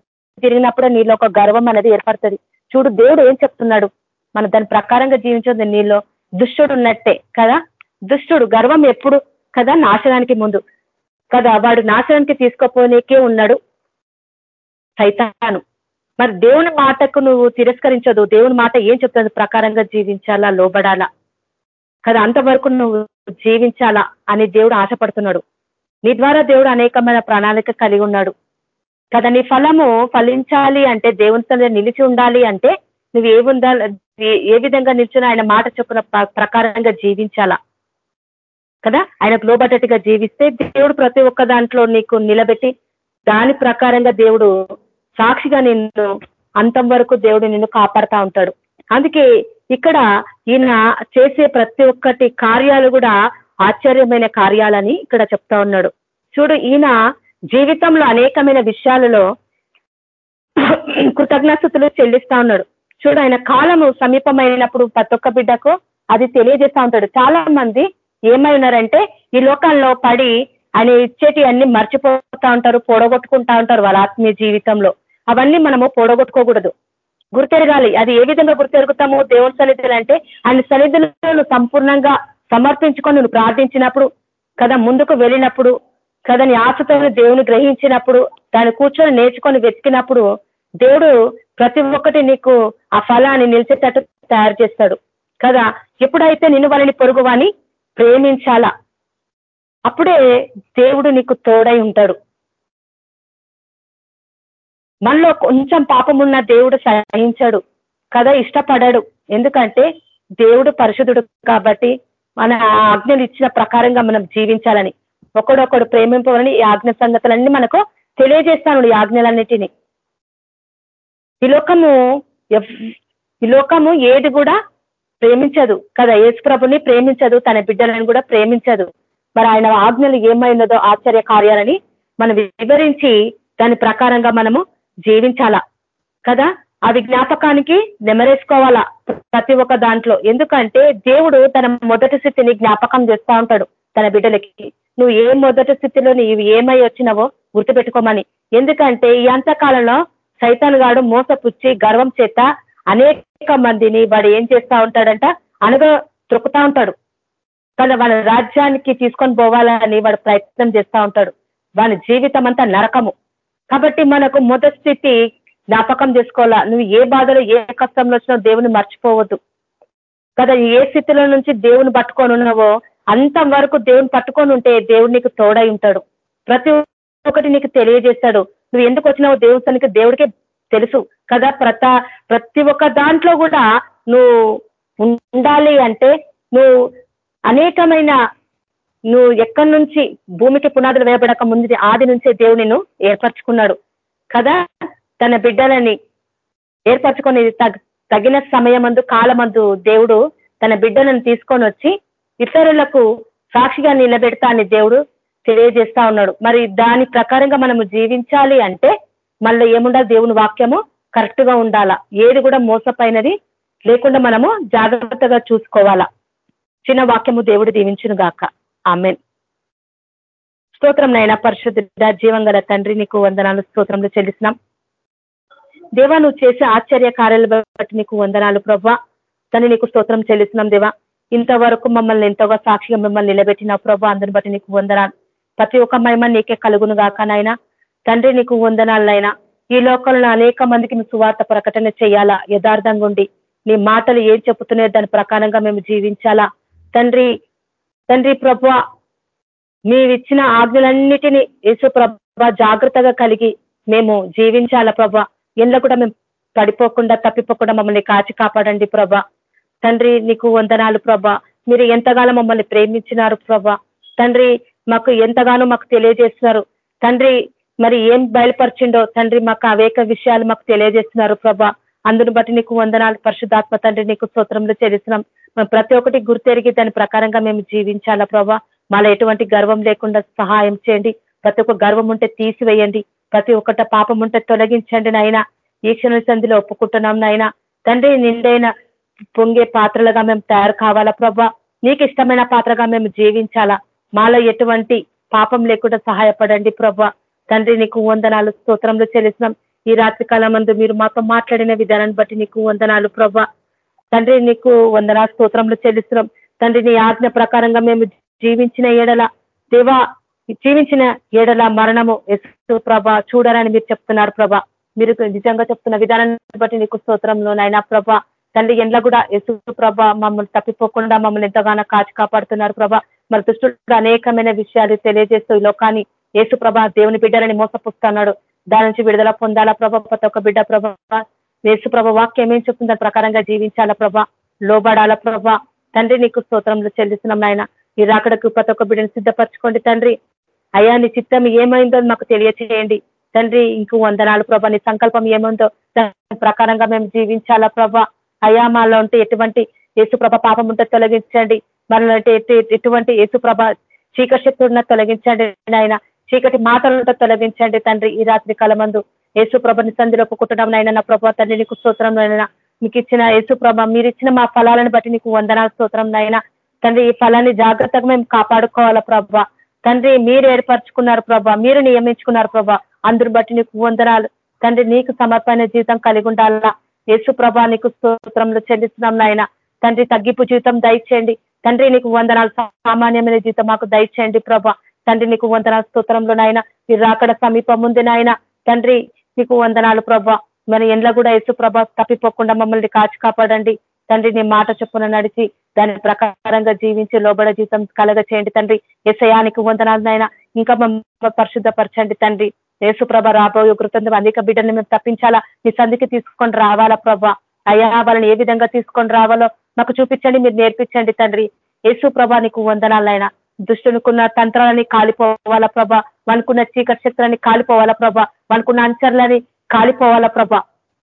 తిరిగినప్పుడే నీలో ఒక గర్వం అనేది ఏర్పడుతుంది. చూడు దేవుడు ఏం చెప్తున్నాడు? మన దాని ప్రకారంగా జీవించదు నీలో దుష్టుడు ఉన్నట్టే కదా? దుష్టుడు గర్వం ఎప్పుడు కదా? నాశనానికి ముందు. కదా? వాడు నాశనానికి తీసుకోపోనీకే ఉన్నాడు సైతాను. మరి దేవుని మాటకు నువ్వు తిరస్కరించదు. దేవుని మాట ఏం చెప్తుంది? ప్రకారంగా జీవించాలా? లోబడాలా? కదా? అంతవరకు నువ్వు జీవించాలా? అని దేవుడు ఆశపడుతున్నాడు. నీ ద్వారా దేవుడు అనేకమైన ప్రణాళిక కలిగి ఉన్నాడు. కదా? నీ ఫలము ఫలించాలి అంటే దేవునితో నిలిచి ఉండాలి అంటే నువ్వు ఏముందా ఏ విధంగా నిల్చున్నా ఆయన మాట చొప్పున ప్రకారంగా జీవించాలా? కదా? ఆయనకు లోబడ్డట్టుగా జీవిస్తే దేవుడు ప్రతి ఒక్క దాంట్లో నీకు నిలబెట్టి దాని ప్రకారంగా దేవుడు సాక్షిగా నిన్ను అంతం వరకు దేవుడు నిన్ను కాపాడుతా ఉంటాడు. అందుకే ఇక్కడ ఈయన చేసే ప్రతి ఒక్కటి కార్యాలు కూడా ఆశ్చర్యమైన కార్యాలని ఇక్కడ చెప్తా ఉన్నాడు. చూడు ఈయన జీవితంలో అనేకమైన విషయాలలో కృతజ్ఞతలు చెల్లిస్తా ఉన్నాడు. చూడు ఆయన కాలము సమీపమైనప్పుడు ప్రతి ఒక్క బిడ్డకు అది తెలియజేస్తా ఉంటాడు. చాలా మంది ఏమై ఉన్నారంటే ఈ లోకాల్లో పడి ఆయన ఇచ్చేటి అన్ని మర్చిపోతా ఉంటారు పొడగొట్టుకుంటా ఉంటారు వాళ్ళ ఆత్మీయ జీవితంలో. అవన్నీ మనము పొడగొట్టుకోకూడదు. గుర్తెరగాలి. అది ఏ విధంగా గుర్తెరుగుతాము దేవుని సన్నిధులు అంటే ఆయన సన్నిధులను సంపూర్ణంగా సమర్పించుకొని నువ్వు ప్రార్థించినప్పుడు కదా ముందుకు వెళ్ళినప్పుడు కదా నీ ఆశతో దేవుని గ్రహించినప్పుడు దాన్ని కూర్చొని నేర్చుకొని వెతికినప్పుడు దేవుడు ప్రతి ఒక్కటి నీకు ఆ ఫలాన్ని నిలిచేటట్టు తయారు చేస్తాడు. కదా? ఎప్పుడైతే నిన్ను వాళ్ళని పొరుగువాని ప్రేమించాలా? అప్పుడే దేవుడు నీకు తోడై ఉంటాడు. మనలో కొంచెం పాపమున్న దేవుడు సహించాడు. కదా? ఇష్టపడాడు. ఎందుకంటే దేవుడు పరిశుద్ధుడు కాబట్టి మన ఆజ్ఞలు ఇచ్చిన ప్రకారంగా మనం జీవించాలని. ఒకడొకడు ప్రేమింపవాలని ఈ ఆజ్ఞ సంగతులన్నీ మనకు తెలియజేస్తాను ఈ ఆజ్ఞలన్నిటినీ. ఈ లోకము ఈ లోకము ఏది కూడా ప్రేమించదు కదా. యేసుప్రభుని ప్రేమించదు తన బిడ్డలను కూడా ప్రేమించదు. మరి ఆయన ఆజ్ఞలు ఏమైనదో ఆశ్చర్య కార్యాలని మనం వివరించి దాని ప్రకారంగా మనము జీవించాలా కదా. అవి జ్ఞాపకానికి నెమరేసుకోవాలా ప్రతి ఒక్క దాంట్లో. ఎందుకంటే దేవుడు తన మొదటి స్థితిని జ్ఞాపకం చేస్తా ఉంటాడు తన బిడ్డలకి. నువ్వు ఏ మొదటి స్థితిలో నీవు ఏమై వచ్చినావో గుర్తుపెట్టుకోమని. ఎందుకంటే ఈ అంతకాలంలో సైతాన్ గాడు మోసపుచ్చి గర్వం చేత అనేక మందిని వాడు ఏం చేస్తా ఉంటాడంట? అనగా త్రొక్కుతా ఉంటాడు. కానీ వాళ్ళ రాజ్యానికి తీసుకొని పోవాలని వాడు ప్రయత్నం చేస్తా ఉంటాడు. వాళ్ళ జీవితం అంతా నరకము. కాబట్టి మనకు మొదటి స్థితి జ్ఞాపకం చేసుకోవాలా? నువ్వు ఏ బాధలో ఏ కష్టంలో వచ్చినా దేవుని మర్చిపోవద్దు. కదా ఏ స్థితిలో నుంచి దేవుని పట్టుకొని ఉన్నావో అంత వరకు దేవుని పట్టుకొని ఉంటే దేవుడు నీకు తోడై ఉంటాడు. ప్రతి ఒక్కటి నీకు తెలియజేస్తాడు. నువ్వు ఎందుకు వచ్చినావో దేవుడికి దేవుడికే తెలుసు కదా. ప్రత ప్రతి ఒక్క దాంట్లో కూడా నువ్వు ఉండాలి అంటే నువ్వు అనేకమైన నువ్వు ఎక్కడి నుంచి భూమికి పునాదులు వేయబడక ముందు ఆది నుంచే దేవుడు నిన్ను ఏర్పరచుకున్నాడు కదా. తన బిడ్డలని ఏర్పరచుకొని తగిన సమయమందు కాలమందు దేవుడు తన బిడ్డలను తీసుకొని వచ్చి ఇతరులకు సాక్షిగా నిలబెడతా అని దేవుడు. తెలియజేస్తా ఉన్నాడు. మరి దాని ప్రకారంగా మనము జీవించాలి అంటే మళ్ళీ ఏముండాలి? దేవుని వాక్యము కరెక్ట్గా ఉండాలా? ఏది కూడా మోసపోయినది లేకుండా మనము జాగ్రత్తగా చూసుకోవాలా? చిన్న వాక్యము దేవుడు దీవించును గాక. ఆమెన్. స్తోత్రం నైనా పరిశుద్ధ జీవం గల తండ్రి నీకు వందనాలు స్తోత్రంలో చెల్లిస్తున్నాం. దేవా నువ్వు చేసే ఆశ్చర్య కార్యాలు బట్టి నీకు వందనాలు ప్రభా తను నీకు స్తోత్రం చెల్లిస్తున్నాం దేవా. ఇంతవరకు మమ్మల్ని ఎంతగా సాక్షిగా మిమ్మల్ని నిలబెట్టిన ప్రభా అందరిని బట్టి నీకు వందనాలు. ప్రతి ఒక్క మహిమ నీకే కలుగును గాక నాయన. తండ్రి నీకు వందనాలైనా ఈ లోకంలో అనేక మందికి మీ సువార్త ప్రకటన చేయాలా? యథార్థంగా ఉండి. నీ మాటలు ఏం చెప్తున్నాయో దాని ప్రకారంగా మేము జీవించాలా? తండ్రి తండ్రి ప్రభు మీవిచ్చిన ఆజ్ఞలన్నిటినీ యేసు ప్రభ జాగ్రత్తగా కలిగి మేము జీవించాలా ప్రభ ఎండ్లో కూడా మేము పడిపోకుండా తప్పిపోకుండా మమ్మల్ని కాచి కాపాడండి ప్రభ తండ్రి నీకు వందనాలు ప్రభ మీరు ఎంతగానో మమ్మల్ని ప్రేమించినారు ప్రభ తండ్రి మాకు ఎంతగానో మాకు తెలియజేస్తున్నారు. తండ్రి మరి ఏం బయలుపరిచిండో తండ్రి మాకు అవేక విషయాలు మాకు తెలియజేస్తున్నారు ప్రభా. అందును బట్టి నీకు వందనాలు. పరిశుద్ధాత్మ తండ్రి నీకు స్తోత్రంలో చేస్తున్నాం ప్రతి ఒక్కటి గుర్తెరిగి దాని ప్రకారంగా మేము జీవించాలా ప్రభా? మాలో ఎటువంటి గర్వం లేకుండా సహాయం చేయండి. ప్రతి ఒక్క గర్వం ఉంటే తీసివేయండి. ప్రతి ఒక్కట పాపం ఉంటే తొలగించండి నాయన. ఈ క్షణ సంధిలో ఒప్పుకుంటున్నాం నాయన. తండ్రి నిండైన పొంగే పాత్రలుగా మేము తయారు కావాలా ప్రభా? నీకు ఇష్టమైన పాత్రగా మేము జీవించాలా? మాలో ఎటువంటి పాపం లేకుండా సహాయపడండి ప్రభా. తండ్రి నీకు వందనాలు స్తోత్రంలో చెల్లిస్తున్నాం. ఈ రాత్రి కాలం మీరు మాతో మాట్లాడిన విధానాన్ని బట్టి నీకు వందనాలు ప్రభా. తండ్రి నీకు వందనా స్తోత్రంలో చెల్లిస్తున్నాం. తండ్రి నీ ఆజ్ఞ ప్రకారంగా మేము జీవించిన ఏడల దేవా జీవించిన ఏడల మరణము ఎసు ప్రభ చూడాలని మీరు చెప్తున్నారు ప్రభ. మీరు నిజంగా చెప్తున్న విధానాన్ని బట్టి నీకు స్తోత్రంలో నైనా ప్రభ. తండ్రి ఎండ్ల కూడా యశు ప్రభ మమ్మల్ని తప్పిపోకుండా మమ్మల్ని ఎంతగానో కాచి కాపాడుతున్నారు ప్రభ. మరి దుష్టుడు అనేకమైన విషయాలు తెలియజేస్తూ ఈ లోకాన్ని యేసు ప్రభ దేవుని బిడ్డలని మోసపుస్తున్నాడు. దాని నుంచి విడుదల పొందాలా ప్రభ? ప్రతి ఒక్క బిడ్డ ప్రభ యేసు ప్రభ వాక్యం ఏం చెప్తుంది దాని ప్రకారంగా జీవించాలా ప్రభ? లోబడాలా ప్రభ? తండ్రి నీకు స్తోత్రంలో చెల్లిస్తున్నాం నాయన. ఈ రాకడకు ప్రతి ఒక్క బిడ్డను సిద్ధపరచుకోండి తండ్రి. అయ్యా నీ చిత్తం ఏమైందో మాకు తెలియచేయండి. తండ్రి ఇంకో వందనాలు ప్రభా. నీ సంకల్పం ఏముందో దాని ప్రకారంగా మేము జీవించాలా ప్రభా? అయా మాలో ఉంటే ఎటువంటి యేసుప్రభ పాపం ఉంటే తొలగించండి మనలో ఎటువంటి యేసుప్రభ చీకటి శక్తి ఉన్న తొలగించండి ఆయన చీకటి మాటలతో తొలగించండి తండ్రి ఈ రాత్రి కాలమందు. యేసు ప్రభని సంధిలో ఒప్పుకుంటున్నాం నైనా నా ప్రభా తండ్రి నీకు స్తోత్రం నైనా మీకు ఇచ్చిన యేసుప్రభ మీరు ఇచ్చిన మా ఫలాలను బట్టి నీకు వందనాలు స్తోత్రం నాయన. తండ్రి ఈ ఫలాన్ని జాగ్రత్తగా మేము కాపాడుకోవాలా ప్రభా. తండ్రి మీరు ఏర్పరచుకున్నారు ప్రభా. మీరు నియమించుకున్నారు ప్రభా. అందరు బట్టి నీకు వందనాలు. తండ్రి నీకు సమర్పణ జీవితం కలిగి ఉండాలా. యేసు ప్రభా నీకు స్తోత్రంలో చెల్లిస్తున్నాం నాయన. తండ్రి తగ్గిపు జీవితం దయచేయండి. తండ్రి నీకు వందనాలు. సామాన్యమైన జీవితం మాకు దయచేయండి ప్రభా. తండ్రి నీకు వందనాలు స్తోత్రంలో నాయన. ఈ రాకడ సమీపం ఉంది నాయన. తండ్రి నీకు వందనాలు ప్రభా. మరి ఎండ్ల కూడా యేసు ప్రభా తప్పిపోకుండా మమ్మల్ని కాచి కాపాడండి. తండ్రి నీ మాట చొప్పున నడిచి దాని ప్రకారంగా జీవించి లోబడ జీవితం కలగ చేయండి తండ్రి. ఎసయానికి వందనాలనైనా ఇంకా పరిశుద్ధపరచండి తండ్రి. యేసు ప్రభ రాబోయే కృతంగా అనేక బిడ్డల్ని మేము తప్పించాలా? నీ సంధికి తీసుకొని రావాలా ప్రభా? అయ్యా వాళ్ళని ఏ విధంగా తీసుకొని రావాలో మాకు చూపించండి మీరు నేర్పించండి తండ్రి. యేసు ప్రభా నీకు వందనాలైనా. దుష్టునుకున్న తంత్రాలని కాలిపోవాలా ప్రభా? వనుకున్న చీకటి శక్తులని కాలిపోవాలా ప్రభా? వనుకున్న అంచర్లని కాలిపోవాలా ప్రభా?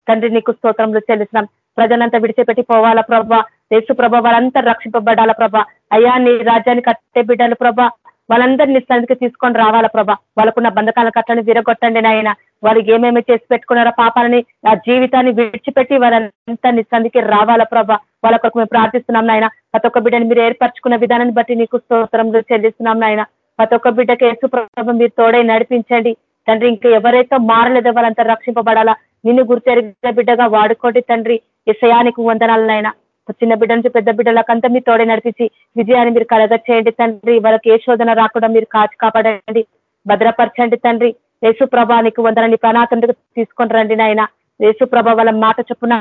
తండ్రి నీకు స్తోత్రంలో చెల్లిస్తున్నాం. ప్రజలంతా విడిచిపెట్టి పోవాలా ప్రభా? యేసు ప్రభ వాళ్ళంతా రక్షింపబడాలా ప్రభ? అయ్యా నీ రాజ్యాన్ని కట్టే బిడ్డలు ప్రభా. వాళ్ళందరినీ సంధికి తీసుకొని రావాలా ప్రభా? వాళ్ళకున్న బంధకాల కట్టని విరగొట్టండి నాయన. వారికి ఏమేమి చేసి పెట్టుకున్నారో పాపాలని ఆ జీవితాన్ని విడిచిపెట్టి వారంతా నీ రావాలా ప్రభా? వాళ్ళ కొరకు మేము ప్రార్థిస్తున్నాం నాయన. ప్రతి ఒక్క బిడ్డని మీరు ఏర్పరచుకున్న విధానాన్ని బట్టి నీకు స్తోత్రంలో చెల్లిస్తున్నాం నాయన. ప్రతి ఒక్క బిడ్డకి యేసు ప్రభ మీరు తోడై నడిపించండి. తండ్రి ఇంకా ఎవరైతే మారలేదో వాళ్ళంతా రక్షింపబడాలా? నిన్ను గుర్తెరిగిన బిడ్డగా వాడుకోండి తండ్రి. ఇసయానికి వందనాలనైనా చిన్న బిడ్డ నుంచి పెద్ద బిడ్డలకంతా మీరు తోడే నడిపించి విజయాన్ని మీరు కలగ చేయండి తండ్రి. వాళ్ళకి ఏ శోధన రాకుండా మీరు కాచి కాపాడండి. భద్రపరచండి తండ్రి. యేసు ప్రభానికి వందనని ప్రణాతండ్రికి తీసుకొని రండి నాయన. యేసు ప్రభ వాళ్ళ మాట చెప్పున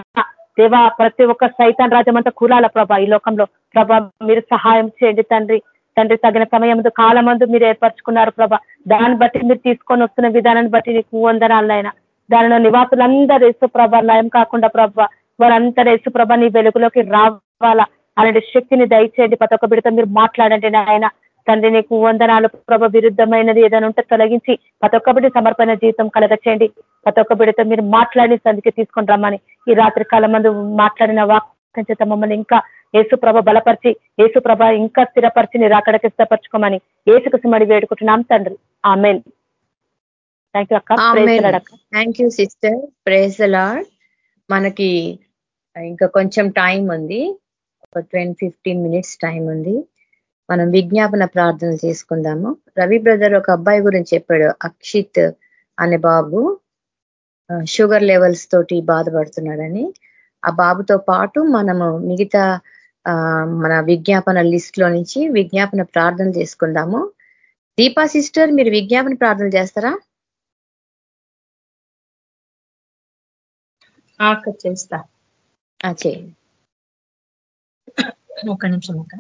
దేవా ప్రతి ఒక్క సైతాన్ రాజ్యం అంతా కూలాల ప్రభా ఈ లోకంలో. ప్రభ మీరు సహాయం చేయండి తండ్రి. తండ్రి తగిన సమయం కాలమందు మీరు ఏర్పరచుకున్నారు ప్రభా. దాన్ని బట్టి మీరు తీసుకొని వస్తున్న విధానాన్ని బట్టి నీకు నాయన. దానిలో నివాసులందరూ యేసు ప్రభ లయం కాకుండా ప్రభ వారంతా యేసు ప్రభ నీ వెలుగులోకి రావాలా? అలాంటి శక్తిని దయచేయండి. ప్రతి ఒక్క బిడత మీరు మాట్లాడండి నాయన. తండ్రి నీకు వందనాలు ప్రభ. విరుద్ధమైనది ఏదైనా ఉంటే తొలగించి ప్రతి ఒక్క బిడ్డ సమర్పణ జీవితం కలగచేయండి. ప్రతి ఒక్క బిడతో మీరు మాట్లాడి సందికి తీసుకొని రమ్మని. ఈ రాత్రి కాలం మందు మాట్లాడిన వాక్యం చేత మమ్మల్ని ఇంకా యేసు ప్రభ బలపరిచి యేసు ప్రభ ఇంకా స్థిరపరిచి మీరు అక్కడికి స్థిరపరచుకోమని ఏసుకు సిమడి వేడుకుంటున్నాం తండ్రి. ఆమెన్. థ్యాంక్ యూ అక్క. Thank you sister. Praise lord. మనకి ఇంకా కొంచెం టైం ఉంది. ఒక ట్వంటీ ఫిఫ్టీన్ మినిట్స్ టైం ఉంది. మనం విజ్ఞాపన ప్రార్థన చేసుకుందాము. రవి బ్రదర్ ఒక అబ్బాయి గురించి చెప్పాడు అక్షిత్ అనే బాబు. షుగర్ లెవెల్స్ తోటి బాధపడుతున్నాడని. ఆ బాబుతో పాటు మనము మిగతా మన విజ్ఞాపన లిస్ట్లో నుంచి విజ్ఞాపన ప్రార్థన చేసుకుందాము. దీపా సిస్టర్ మీరు విజ్ఞాపన ప్రార్థన చేస్తారా? చేస్తా. చేయండి ఒక నిమిషం ఒక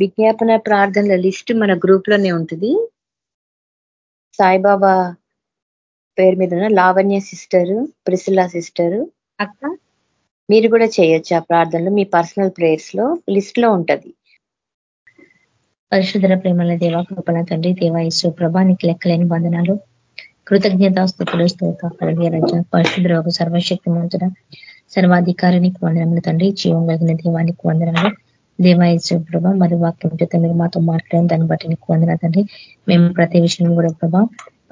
విజ్ఞాపన ప్రార్థనల లిస్ట్ మన గ్రూప్లోనే ఉంటుంది. సాయిబాబా పేరు మీద లావణ్య సిస్టరు ప్రిసిల్లా సిస్టరు అక్క? మీరు కూడా చేయొచ్చు ఆ ప్రార్థనలు మీ పర్సనల్ ప్రేయర్స్లో లిస్ట్లో ఉంటది. పరిశుధర ప్రేమల దేవ కృపణ తండ్రి దేవ ఇసు ప్రభానికి లెక్కలేని బంధనాలు కృతజ్ఞతాస్తుతులు స్తోత కలిగే రజ పరిశుద్ర ఒక సర్వశక్తి మంతుడ సర్వాధికారానికి వందనములు తండ్రి జీవం కలిగిన దేవానికి వందనాలు. దేవాయసు ప్రభ మరి వాక్యం చేత మీరు మాతో మాట్లాడిన దాన్ని బట్టి నీకు వందన తండ్రి. మేము ప్రతి విషయం కూడా ప్రభా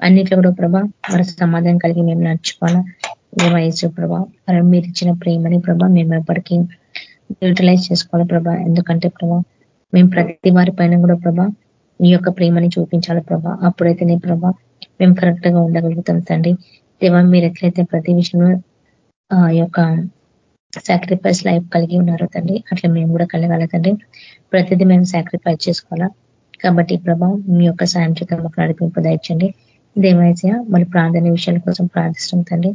అన్నిట్లో కూడా ప్రభా మరి సమాధానం కలిగి మేము నడుచుకోవాలా? దేవాయసు ప్రభా మరి మీరు ఇచ్చిన ప్రేమని ప్రభా మేము ఎప్పటికీ యూటిలైజ్ చేసుకోవాలి ప్రభా? ఎందుకంటే ప్రభా మేము ప్రతి వారి పైన కూడా ప్రభా మీ యొక్క ప్రేమని చూపించాలి ప్రభా? అప్పుడైతే నీ ప్రభా మేము కరెక్ట్గా ఉండగలుగుతాం తండ్రి. దేవా మీరు ఎట్లయితే ప్రతి విషయంలో ఆ యొక్క సాక్రిఫైస్ లైఫ్ కలిగి ఉన్నారు తండ్రి. అట్లా మేము కూడా కలగాల తండ్రి? ప్రతిదీ మేము సాక్రిఫైస్ చేసుకోవాలా? కాబట్టి ప్రభావం మీ యొక్క సాయం చేత మాకు నడిపింపు దయచండి దేవాయచ మళ్ళీ ప్రార్థన విషయాల కోసం ప్రార్థిస్తాం తండ్రి.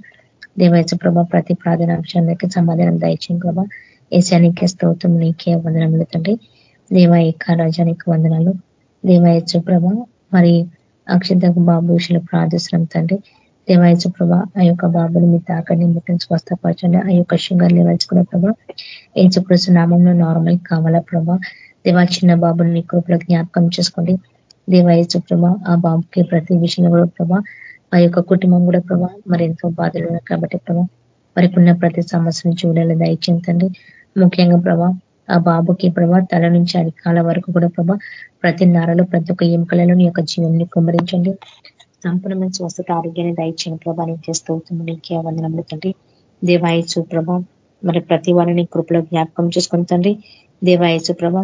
దేవాయచ ప్రభా ప్రతి ప్రార్థన అంశానికి సమాధానం దాయించండి ప్రభా. ఏసానికే స్తోత్రం నీకే వందనములు తండ్రి. దేవాయక రాజానికి వందనాలు. దేవాయచ ప్రభ మరి అక్షితకు బాబు విషయంలో ప్రార్థిస్తున్నాం తండ్రి. దేవాయచు ప్రభా. ఆ యొక్క బాబుని మీ తాకని ముట్టించి స్వస్థపరచండి. ఆ యొక్క షుగర్ లెవెల్స్ కూడా ప్రభా ఏచుకృష్ణ నామంలో నార్మల్ కావాలా ప్రభా? దేవా చిన్న బాబుని మీ కృపలో జ్ఞాపకం చేసుకోండి. దేవాయచు ప్రభా ఆ బాబుకి ప్రతి విషయంలో కూడా ప్రభా ఆ యొక్క కుటుంబం కూడా ప్రభా మరి ఎంతో బాధలు ఉన్నాయి కాబట్టి ప్రభా వారికి ఉన్న ప్రతి సమస్యను చూడాలి దయచేంతండి ముఖ్యంగా ప్రభా ఆ బాబుకి ప్రభా తల నుంచి అధికాల వరకు కూడా ప్రభా ప్రతి నరలో ప్రతి ఒక్క ఎముకలలో నీ యొక్క జీవన్ని కుమరించండి సంపూర్ణమైన స్వస్థత ఆరోగ్యాన్ని దయచేయండి ప్రభా నేను చేస్తూ నీకే వందనములు తండ్రి. దేవాయచు ప్రభా మరి ప్రతి వారిని కృపలో జ్ఞాపకం చేసుకుని తండ్రి. దేవాయచు ప్రభా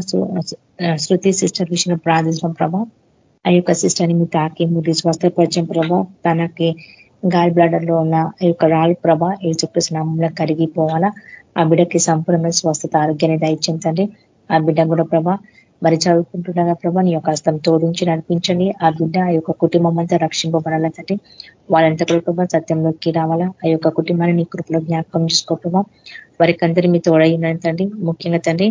శృతి సిస్టర్ విషయంలో ప్రార్థించడం ప్రభ. ఆ యొక్క సిస్టర్ని మీ తాకి మీరు స్వస్థపరిచిన ప్రభా. తనకి గాల్ బ్లాడర్లో ఉన్న ఆ యొక్క రాళ్ళు ప్రభ ఏసుకృష్ణ నామంలో కరిగిపోవాలా. ఆ బిడ్డకి సంపూర్ణమైన స్వస్థత ఆరోగ్యాన్ని దయచించండి ఆ బిడ్డ కూడా ప్రభా మరి చదువుకుంటుండగా ప్రభా నీ యొక్క హస్తం తోడించి నడిపించండి. ఆ బిడ్డ ఆ యొక్క కుటుంబం అంతా రక్షింపబడాల తండ్రి వాళ్ళంతా కూడా ప్రభా సత్యంలోకి రావాలా? ఆ యొక్క కుటుంబాన్ని నీ కృపలో జ్ఞాపకం చేసుకో ప్రభా. వారికి అందరి మీ తోడైందండి ముఖ్యంగా తండ్రి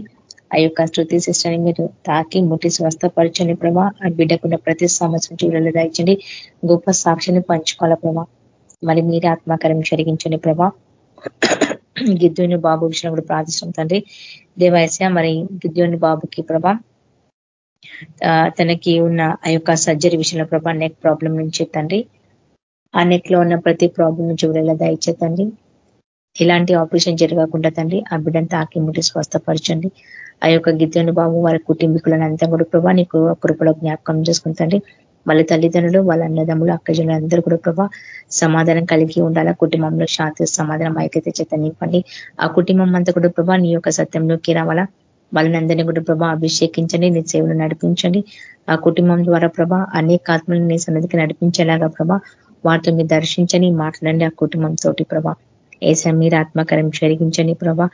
ఆ యొక్క శృతి శిష్టాన్ని మీరు తాకి ముట్టి స్వస్థపరచండి ప్రభా. ఆ బిడ్డకున్న ప్రతి సమస్యను చూడలు దాయించండి గొప్ప సాక్షిని పంచుకోవాల ప్రభా. మరి మీరే ఆత్మకారం జరిగించండి ప్రభా. గిద్దుని బాబు విషయం కూడా ప్రార్థిస్తుంది తండ్రి. దేవాయస్య మరి గిద్దుని బాబుకి ప్రభా తనకి ఉన్న ఆ యొక్క సర్జరీ విషయంలో ప్రభా నెక్ ప్రాబ్లం నుంచి తండ్రి ఆ నెక్లో ఉన్న ప్రతి ప్రాబ్లం నుంచి కూడా దయచేతండి ఇలాంటి ఆపరేషన్ జరగకుండా తండ్రి ఆ బిడ్డను తాకి ముట్టి స్వస్థపరచండి. ఆ యొక్క గిద్దెను బాబు వారి కుటుంబీకులను అంతా కూడా ప్రభా నీకు కృపలో జ్ఞాపకం చేసుకుంటండి వాళ్ళ తల్లిదండ్రులు వాళ్ళ అన్నదమ్ములు అక్కజనులు అందరూ కూడా ప్రభా సమాధానం కలిగి ఉండాలా? కుటుంబంలో శాంతి సమాధానం ఐక్యత చేత నింపండి. ఆ కుటుంబం అంతా కూడా ప్రభా నీ యొక్క సత్యంలోకి రావాలా? వాళ్ళని అందరినీ కూడా ప్రభా అభిషేకించండి నీ సేవలు నడిపించండి. ఆ కుటుంబం ద్వారా ప్రభా అనేక ఆత్మలను నీ సన్నిధికి నడిపించేలాగా ప్రభా వారితో మీరు దర్శించని మాట్లాడండి ఆ కుటుంబం తోటి ప్రభా. ఏసా మీరు ఆత్మకరం జరిగించండి ప్రభా.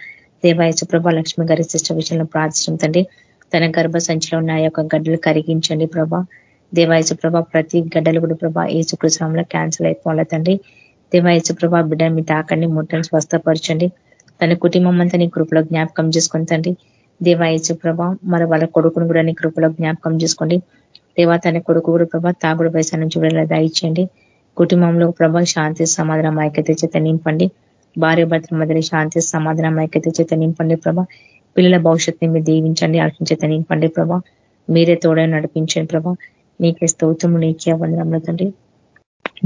దేవాయసు ప్రభా లక్ష్మి గారి శిష్ట విషయంలో ప్రార్థించండి తన గర్భ సంచిలో ఉన్న యొక్క గడ్డలు కరిగించండి ప్రభా. దేవాయసు ప్రభా ప్రతి గడ్డలు కూడా ప్రభా ఏసుకృష్ణంలో క్యాన్సిల్ అయిపోవాలి తండ్రి. దేవాయచ ప్రభా బిడ్డ మీ తాకండి ముట్టని స్వస్థపరచండి. తన కుటుంబం అంతా నీ కృపలో జ్ఞాపకం చేసుకుని తండ్రి. దేవాయచు ప్రభా మరి వాళ్ళ కొడుకును కూడా నీ కృపలో జ్ఞాపకం చేసుకోండి. దేవా తన కొడుకు కూడా ప్రభా తాగుడు వయసు నుంచి కూడా దయచేయండి కుటుంబంలో ప్రభా శాంతి సమాధానం ఐక్యత చేత నింపండి. భార్య భర్తల మధ్య శాంతి సమాధానం ఐక్యత చేత నింపండి ప్రభా. పిల్లల భవిష్యత్తుని మీరు దీవించండి చేత నింపండి ప్రభా. మీరే తోడే నడిపించండి ప్రభా. నీకే స్తోత్రము నీకే వందనంలో తండ్రి.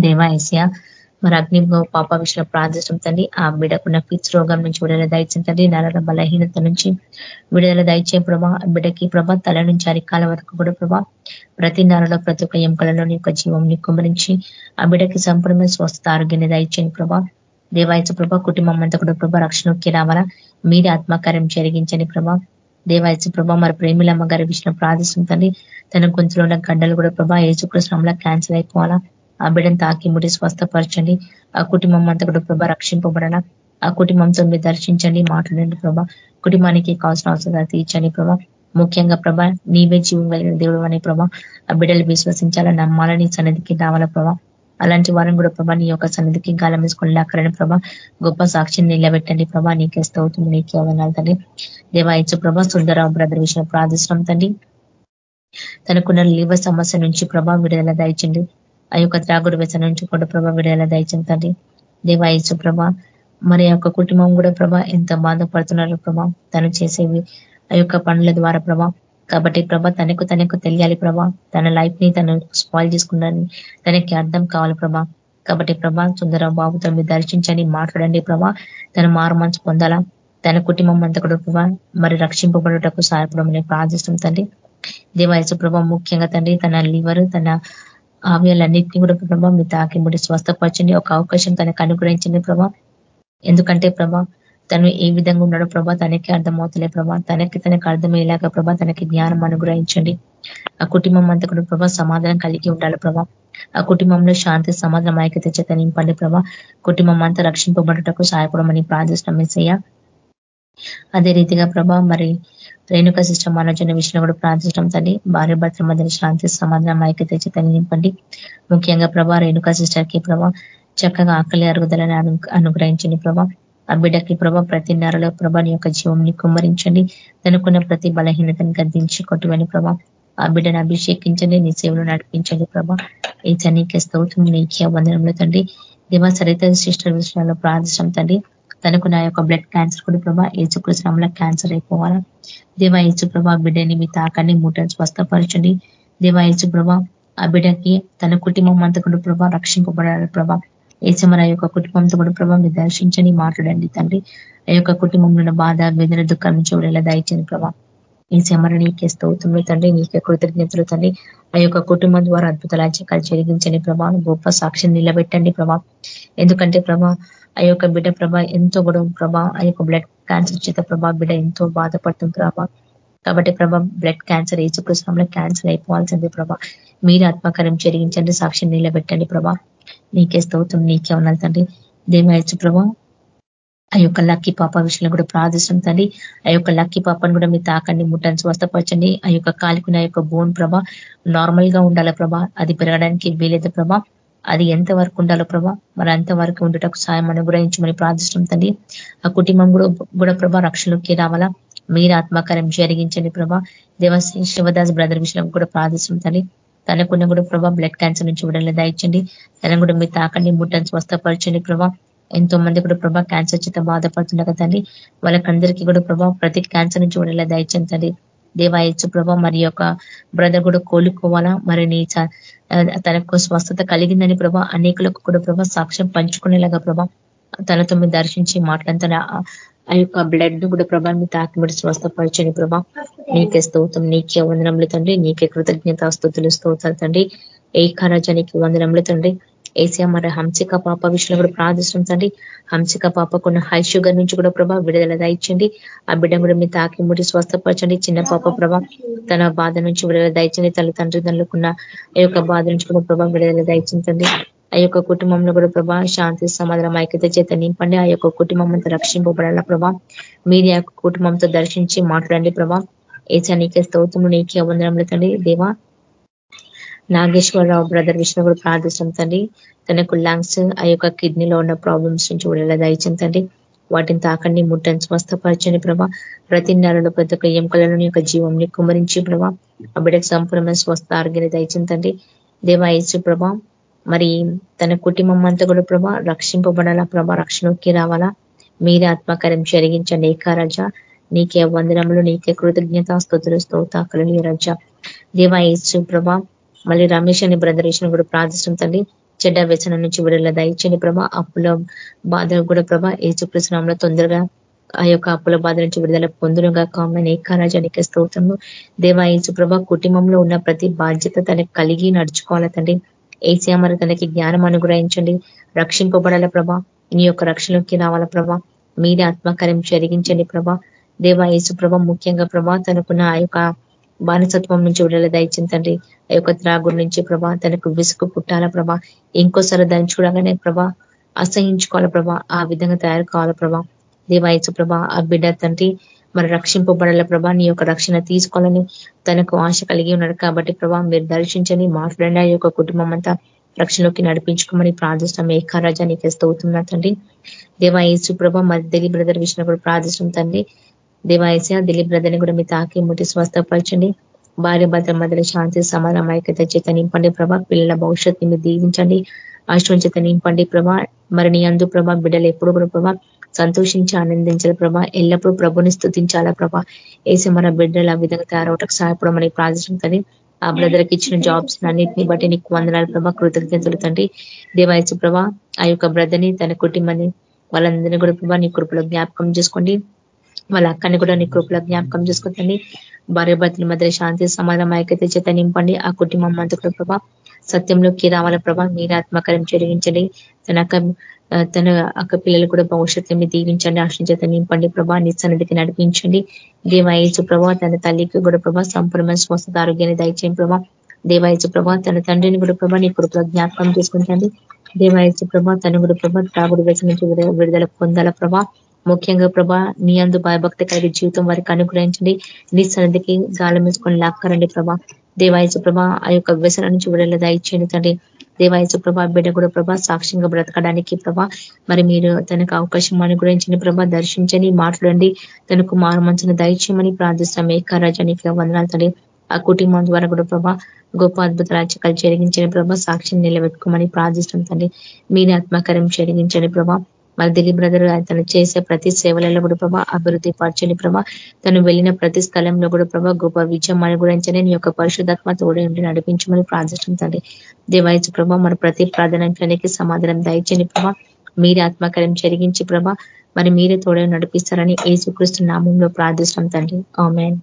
దేవా ఏసియా మరి అగ్ని పాప విషయంలో ప్రార్థించడం తండ్రి ఆ బిడకున్న ఫిట్స్ రోగం నుంచి విడుదల దయచించండి నరల బలహీనత నుంచి విడుదల దయచే ప్రభా. బిడకి ప్రభా తల నుంచి అరికాల వరకు కూడా ప్రభా ప్రతి నరలో ప్రతి ఒక్క ఎంకలలో నీ యొక్క జీవం ని కుమరించి ఆ బిడకి సంపూర్ణమైన స్వస్థత ఆరోగ్యాన్ని దయచేయండి ప్రభా. దేవాయచ ప్రభా కుటుంబం అంతా కూడా ప్రభా రక్షణకి రావాలా? మీరే ఆత్మకార్యం జరిగించని ప్రభా. దేవాయచ ప్రభా మరి ప్రేమిలమ్మ గారి విషయంలో ప్రార్థిస్తుంది తన గొంతులో ఉన్న గడ్డలు కూడా ప్రభా ఏసుకృష్ణంలో క్యాన్సిల్ అయిపోవాలా? ఆ బిడ్డను తాకి ముడి స్వస్థపరచండి. ఆ కుటుంబం అంతా కూడా ప్రభా రక్షింపబడన. ఆ కుటుంబంతో మీరు దర్శించండి మాట్లాడండి ప్రభా. కుటుంబానికి కావాల్సిన అవసరం తీర్చండి ప్రభా. ముఖ్యంగా ప్రభా నీవే జీవం కలిగిన దేవుడు అని ప్రభా. ఆ బిడ్డలు విశ్వసించాలా నమ్మాలని సన్నిధికి రావాలా ప్రభా. అలాంటి వారిని కూడా ప్రభా నీ యొక్క సన్నిధికి గాలం వేసుకొని అక్కడని ప్రభా. గొప్ప సాక్షిని నిలబెట్టండి ప్రభా. నీకే స్తవుతుంది నీకే అవనాలు తండ్రి. దేవాయచు ప్రభా సుందరరావు బ్రదర్ విషయం ప్రార్థిస్తున్నాం తండ్రి. తనకున్న లివర్ సమస్య నుంచి ప్రభా విడుదల దయచండి ఆ యొక్క త్రాగుడు వ్యసన నుంచి కూడా ప్రభా విడేలా దయచండి తండ్రి. దేవాయచు ప్రభా మరి యొక్క కుటుంబం కూడా ప్రభా ఎంత బాధపడుతున్నారు ప్రభా తను చేసేవి ఆ యొక్క పనుల ద్వారా ప్రభా. కాబట్టి ప్రభ తనకు తనకు తెలియాలి ప్రభా తన లైఫ్ని తను స్పాయిల్ చేసుకున్నాను తనకి అర్థం కావాలి ప్రభా. కాబట్టి ప్రభా సుందర బాబుతో మీరు దర్శించండి మాట్లాడండి ప్రభా తన మారు మనసు పొందాలా తన కుటుంబం అంతా కూడా ప్రభా మరి రక్షింపబడుటకు సహాయపడమని ప్రార్థిస్తుంది తండ్రి. దేవాయసు ప్రభా ముఖ్యంగా తండ్రి తన లివర్ తన ఆవ్యాలన్నింటినీ కూడా ప్రభా మీ తాకి ముడి స్వస్థపరచండి. ఒక అవకాశం తనకు అనుగ్రహించండి ప్రభా. ఎందుకంటే ప్రభా తను ఏ విధంగా ఉన్నాడో ప్రభా తనకి అర్థమవుతలే ప్రభా. తనకి తనకి అర్థమయ్యేలాగా ప్రభా తనకి జ్ఞానం అనుగ్రహించండి. ఆ కుటుంబం అంతా కూడా ప్రభా సమాధానం కలిగి ఉండాలి ప్రభా. ఆ కుటుంబంలో శాంతి సమాధానం ఐక్యత చేత నింపండి ప్రభా. కుటుంబం అంతా రక్షింపబడుటకు సహాయపడమని ప్రార్థిస్తున్నాం మెస్సయ్య అదే రీతిగా ప్రభా మరి రేణుక సిస్టమ్ మనోజన విషయంలో కూడా ప్రార్థించడం తల్లి భార్య భర్తల మధ్య శాంతి సమాధానం ఐక్యత చేత నింపండి. ముఖ్యంగా ప్రభా రేణుక సిస్టర్కి ప్రభా చక్కగా ఆకలి అరుగుదలని అనుగ్రహించండి ప్రభా. ఆ బిడ్డకి ప్రభా ప్రతి నెరలో ప్రభాని యొక్క జీవంని కుమ్మరించండి. తనుకున్న ప్రతి బలహీనతను గద్దించి కొట్టువని ప్రభా. ఆ బిడ్డను అభిషేకించండి నీ సేవలు నడిపించండి ప్రభా. ఈ చనీకే స్తోత్రం నీకే వందనంలో తండ్రి దివా సరిత సిస్టర్ విషయాల్లో ప్రార్థించడం తండ్రి తనకు నా యొక్క బ్లడ్ క్యాన్సర్ కూడా ప్రభా ఏచుకృష్ణంలో క్యాన్సర్ అయిపోవాలా? దేవా ఏచు ప్రభా బిడ్డని మీ తాకాన్ని మూటని స్వస్థపరచండి. దేవా ఏచు ప్రభా ఆ బిడ్డకి తన కుటుంబం అంతా కూడా ప్రభా రక్షింపబడాలి ప్రభా. ఏసమర యొక్క కుటుంబంతో కూడా ప్రభా మీరు దర్శించండి మాట్లాడండి తండ్రి. ఆ యొక్క కుటుంబంలో బాధ వేదన దుఃఖం నుంచి కూడా దయచండి ప్రభా. ఈ సమర నీకే స్తోత్రంలో తండ్రి నీకే కృతజ్ఞతలు తండ్రి. ఆ యొక్క కుటుంబం ద్వారా అద్భుతాలు అచ్చకాలు జరిగించండి ప్రభా. గొప్ప సాక్షిని నిలబెట్టండి ప్రభా. ఎందుకంటే ప్రభా ఆ యొక్క బిడ్డ ప్రభ ఎంతో గొడవ ప్రభా ఆ యొక్క బ్లడ్ క్యాన్సర్ చేత ప్రభా బిడ్డ ఎంతో బాధపడుతుంది ప్రభా. కాబట్టి ప్రభా బ్లడ్ క్యాన్సర్ ఏచుకృష్ణంలో క్యాన్సర్ అయిపోవాల్సింది ప్రభా. మీరు ఆత్మకార్యం జరిగించండి సాక్షిని నిలబెట్టండి ప్రభా. నీకే స్తోత్రం నీకే ఉన్నది తండ్రి. దేవాయచు ప్రభా ఆ యొక్క లక్కీ పాప విషయంలో కూడా ప్రార్థిస్తాం తండ్రి. ఆ యొక్క లక్కీ పాపను కూడా మీ తాకండి ముట్టని స్వస్థపరచండి. ఆ యొక్క కాలికున్న యొక్క బోన్ ప్రభ నార్మల్గా ఉండాల ప్రభా? అది పెరగడానికి వీలేదు ప్రభా అది ఎంత వరకు ఉండాలో ప్రభా? మరి అంతవరకు ఉండటకు సాయం అనుగ్రహించమని ప్రార్థిస్తాం తండ్రి. ఆ కుటుంబం కూడా కూడా ప్రభా రక్షణలోకి రావాలా? మీరు ఆత్మకార్యం జరిగించండి ప్రభా. దేవ శివదాస్ బ్రదర్ విషయంలో కూడా ప్రార్థిస్తాం తండ్రి. తనకున్న కూడా ప్రభా బ్లడ్ క్యాన్సర్ నుంచి విడుదల దాయించండి. తన కూడా మీ తాకండి ముట్టని స్వస్థపరచండి ప్రభా. ఎంతో మంది కూడా ప్రభా క్యాన్సర్ చేత బాధపడుతుండగా తండ్రి. వాళ్ళకందరికీ కూడా ప్రభా ప్రతి క్యాన్సర్ నుంచి విడుదల దాయించండి తండ్రి. దేవాయచు ప్రభా మరి యొక్క బ్రదర్ కూడా కోలుకోవాలా? మరి నీ తనకు స్వస్థత కలిగిందని ప్రభా అనేకులకు కూడా ప్రభ సాక్ష్యం పంచుకునేలాగా ప్రభ తనతో మీరు దర్శించి మాట్లాడుతున్న ఆ యొక్క బ్లడ్ను కూడా ప్రభా మీ తాకిమిడి స్వస్థపరచని ప్రభా. నీకే స్తోత్రం నీకే వందనములు తండ్రి నీకే కృతజ్ఞత స్థుతులు స్తోత్రాలు తండ్రి. ఏకారాజానికి వందనములు తండ్రి. ఏసియా మరి హంసిక పాప విషయంలో కూడా ప్రార్థిస్తుంది తండ్రి. హంసిక పాపకున్న హై షుగర్ నుంచి కూడా ప్రభా విడుదల దాయించండి. ఆ బిడ్డ కూడా మీ తాకి ముడి స్వస్థపరచండి. చిన్న పాప ప్రభా తన బాధ నుంచి విడుదల దాయించండి. తల్లిదండ్రులకున్న ఆ యొక్క బాధ నుంచి కూడా ప్రభా విడుదల దయచించండి ఆ యొక్క కుటుంబంలో కూడా ప్రభా శాంతి సమాధానం ఐక్యత చేత నింపండి. ఆ యొక్క కుటుంబం అంతా రక్షింపబడాల ప్రభా. మీరు ఆ కుటుంబంతో దర్శించి మాట్లాడండి ప్రభా. ఏచా నీకే స్తోత్రము నీకే వందనములు తండ్రి. దేవా నాగేశ్వరరావు బ్రదర్ విష్ణు కూడా ప్రార్థిస్తాం తండ్రి. తనకు లంగ్స్ ఆ యొక్క కిడ్నీలో ఉన్న ప్రాబ్లమ్స్ నుంచి కూడా దయచింతండి వాటిని తాకండి ముట్టని స్వస్థపరచని ప్రభా. ప్రతి నెలలో ప్రతి ఒక్క ఎంకలను యొక్క జీవంని కుమరించి ప్రభా. ఆ బిడ్డకు సంపూర్ణమైన స్వస్థ ఆరోగ్యాన్ని దయచింతండి దేవా యేసు ప్రభా మరి తన కుటుంబం అంతా కూడా ప్రభా రక్షింపబడాలా ప్రభా? రక్షణకి రావాలా? మీరే ఆత్మకార్యం జరిగించండి ఏకారజ నీకే వందనములు నీకే కృతజ్ఞత స్థుతులు స్తోతాకలు రజ. దేవాయసు ప్రభా మళ్ళీ రమేష్ అని బ్రదర్ విషయం కూడా ప్రార్థిస్తాం తండ్రి చెడ్డ వ్యసనం నుంచి విడుదల దయచండి ప్రభా అప్పుల బాధ కూడా ప్రభా ఏచుకృష్ణంలో తొందరగా ఆ యొక్క అప్పుల బాధ నుంచి విడుదల పొందునుగా కామని ఏకారాజానికి స్తోత్రము. దేవా ఏచు ప్రభా కుటుంబంలో ఉన్న ప్రతి బాధ్యత తనకి కలిగి నడుచుకోవాల తండ్రి ఏసియా తనకి జ్ఞానం అనుగ్రహించండి. రక్షింపబడాల ప్రభా? నీ యొక్క రక్షణలోకి రావాల ప్రభా? మీరే ఆత్మకార్యం జరిగించండి ప్రభా. దేవా యేసు ప్రభ ముఖ్యంగా ప్రభా తనకున్న ఆ యొక్క బానిసత్వం నుంచి విడుదల తండ్రి ఆ యొక్క త్రాగుడి నుంచి ప్రభా తనకు విసుగు పుట్టాల ప్రభా? ఇంకోసారి దాన్ని చూడగానే ప్రభా అసహించుకోవాల ప్రభా? ఆ విధంగా తయారు కావాల ప్రభా? దేవాయచు ప్రభా ఆ బిడ్డ తండ్రి మరి రక్షింపబడాల ప్రభా? నీ యొక్క రక్షణ తీసుకోవాలని తనకు ఆశ కలిగి ఉన్నాడు కాబట్టి ప్రభా మీరు దర్శించని మాట్లాడిన ఆ యొక్క కుటుంబం అంతా రక్షణలోకి నడిపించుకోమని ప్రార్థిస్తున్నాం. ఏకారాజా నీకు స్తవుతున్నా తండ్రి. దేవాయేసు ప్రభ మరి తెలియ బ్రదర్ విషయంలో కూడా ప్రార్థిస్తాం తండ్రి. దేవాయస దిలీప్ బ్రదర్ని కూడా మీ తాకి ముట్టి స్వస్థపరచండి. భార్య భద్ర మధ్యలో శాంతి సమానం ఐక్యత చేత నింపండి ప్రభా. పిల్లల భవిష్యత్తుని మీరు దీవించండి. ఆశ్రం చేత నింపండి ప్రభా. మరి నీ అందు ప్రభా బిడ్డలు ఎప్పుడు కూడా ప్రభా సంతోషించి ఆనందించాలి ప్రభా. ఎల్లప్పుడూ ప్రభుని స్థుతించాలా ప్రభా. వేసి మన బిడ్డలు ఆ విధంగా తయారవటకు సహాయపడమని ప్రార్థించడం తండ్రి. ఆ బ్రదర్కి ఇచ్చిన జాబ్స్ అన్నింటినీ బట్టి నీకు వందనాలు ప్రభా. కృతజ్ఞతలు తండ్రి. దేవాయసు ప్రభా ఆ యొక్క బ్రదర్ని తన కుటుంబాన్ని వాళ్ళందరినీ కూడా ప్రభా నీ కృపలో జ్ఞాపకం చేసుకోండి. వాళ్ళ అక్కని కూడా నీ కృపలో జ్ఞాపకం చేసుకుంటండి భార్య భర్తల మధ్య శాంతి సమాధానం ఐక్యత చేత నింపండి. ఆ కుటుంబం అంతా కూడా ప్రభా సత్యంలోకి రావాల ప్రభా. మీరు జరిగించండి తన అక్క తన అక్క పిల్లలు కూడా భవిష్యత్తు మీద దీవించండి. ఆశించేత నింపండి ప్రభా. నిస్సన్నిధికి నడిపించండి. దేవాయసు ప్రభా తన తల్లికి కూడా ప్రభా సంపూర్ణమైన స్వస్థత ఆరోగ్యాన్ని దయచేయం ప్రభా. దేవాయసు ప్రభా తన తండ్రిని కూడా ప్రభా నీ కృపలో జ్ఞాపకం చేసుకుంటండి దేవాయసు ప్రభా తను కూడా ప్రభా త్రాగుడు వ్యసన నుంచి విడుదల పొందాల ప్రభా. ముఖ్యంగా ప్రభా నీ అందు భయభక్తి కలిగి జీవితం వారికి అనుగ్రహించండి. నీ సన్నిధికి గాలం వేసుకొని లాక్కరండి ప్రభా. దేవాయసు ప్రభా ఆ యొక్క వ్యసన నుంచి విడుదల దయచేయండి తండ్రి. దేవాయసు ప్రభా బిడ్డ కూడా ప్రభా సాక్ష్యంగా బ్రతకడానికి ప్రభా. మరి మీరు తనకు అవకాశం అనుగ్రహించండి ప్రభా దర్శించని మాట్లాడండి. తనకు మారు మంచిన దయచేయమని ప్రార్థిస్తాం. ఏకారాజానికి వందనాలు తండ్రి. ఆ కుటుంబం ద్వారా కూడా ప్రభా గొప్ప అద్భుత రాజ్యకాలు జరిగించండి ప్రభా సాక్షిని నిలబెట్టుకోమని ప్రార్థిస్తుంది తండ్రి. మీరే ఆత్మకార్యం జరిగించండి ప్రభా. మరి దిలీప్ బ్రదర్ తను చేసే ప్రతి సేవలలో కూడా ప్రభా అభివృద్ధి పరచని ప్రభా. తను వెళ్ళిన ప్రతి స్థలంలో కూడా ప్రభా గొప్ప విజయం అనుగురించని నీ యొక్క పరిశుధాత్మ తోడే ఉండి నడిపించమని ప్రార్థిస్తాం తండ్రి. దేవాయచు ప్రభా మరి ప్రతి ప్రార్థనకి సమాధానం దయచని ప్రభా. మీరే ఆత్మకార్యం జరిగించి ప్రభా మరి మీరే తోడే నడిపిస్తారని ఏసుక్రీస్తు నామంలో ప్రార్థిస్తాం తండ్రి. Amen.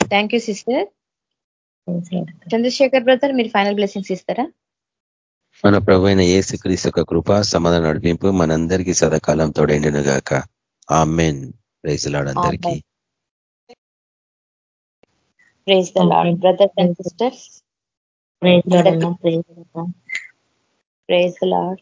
Thank you sister Chandrashekhar brother మీరు ఫైనల్ బ్లెస్సింగ్స్ ఇస్తారా? మన ప్రభు అయిన ఏసుక్రీస్తు యొక్క కృప సమాధానం నడిపింపు మనందరికీ సదాకాలం తోడైండును గాక amen praise brothers and sisters. Praise praise lord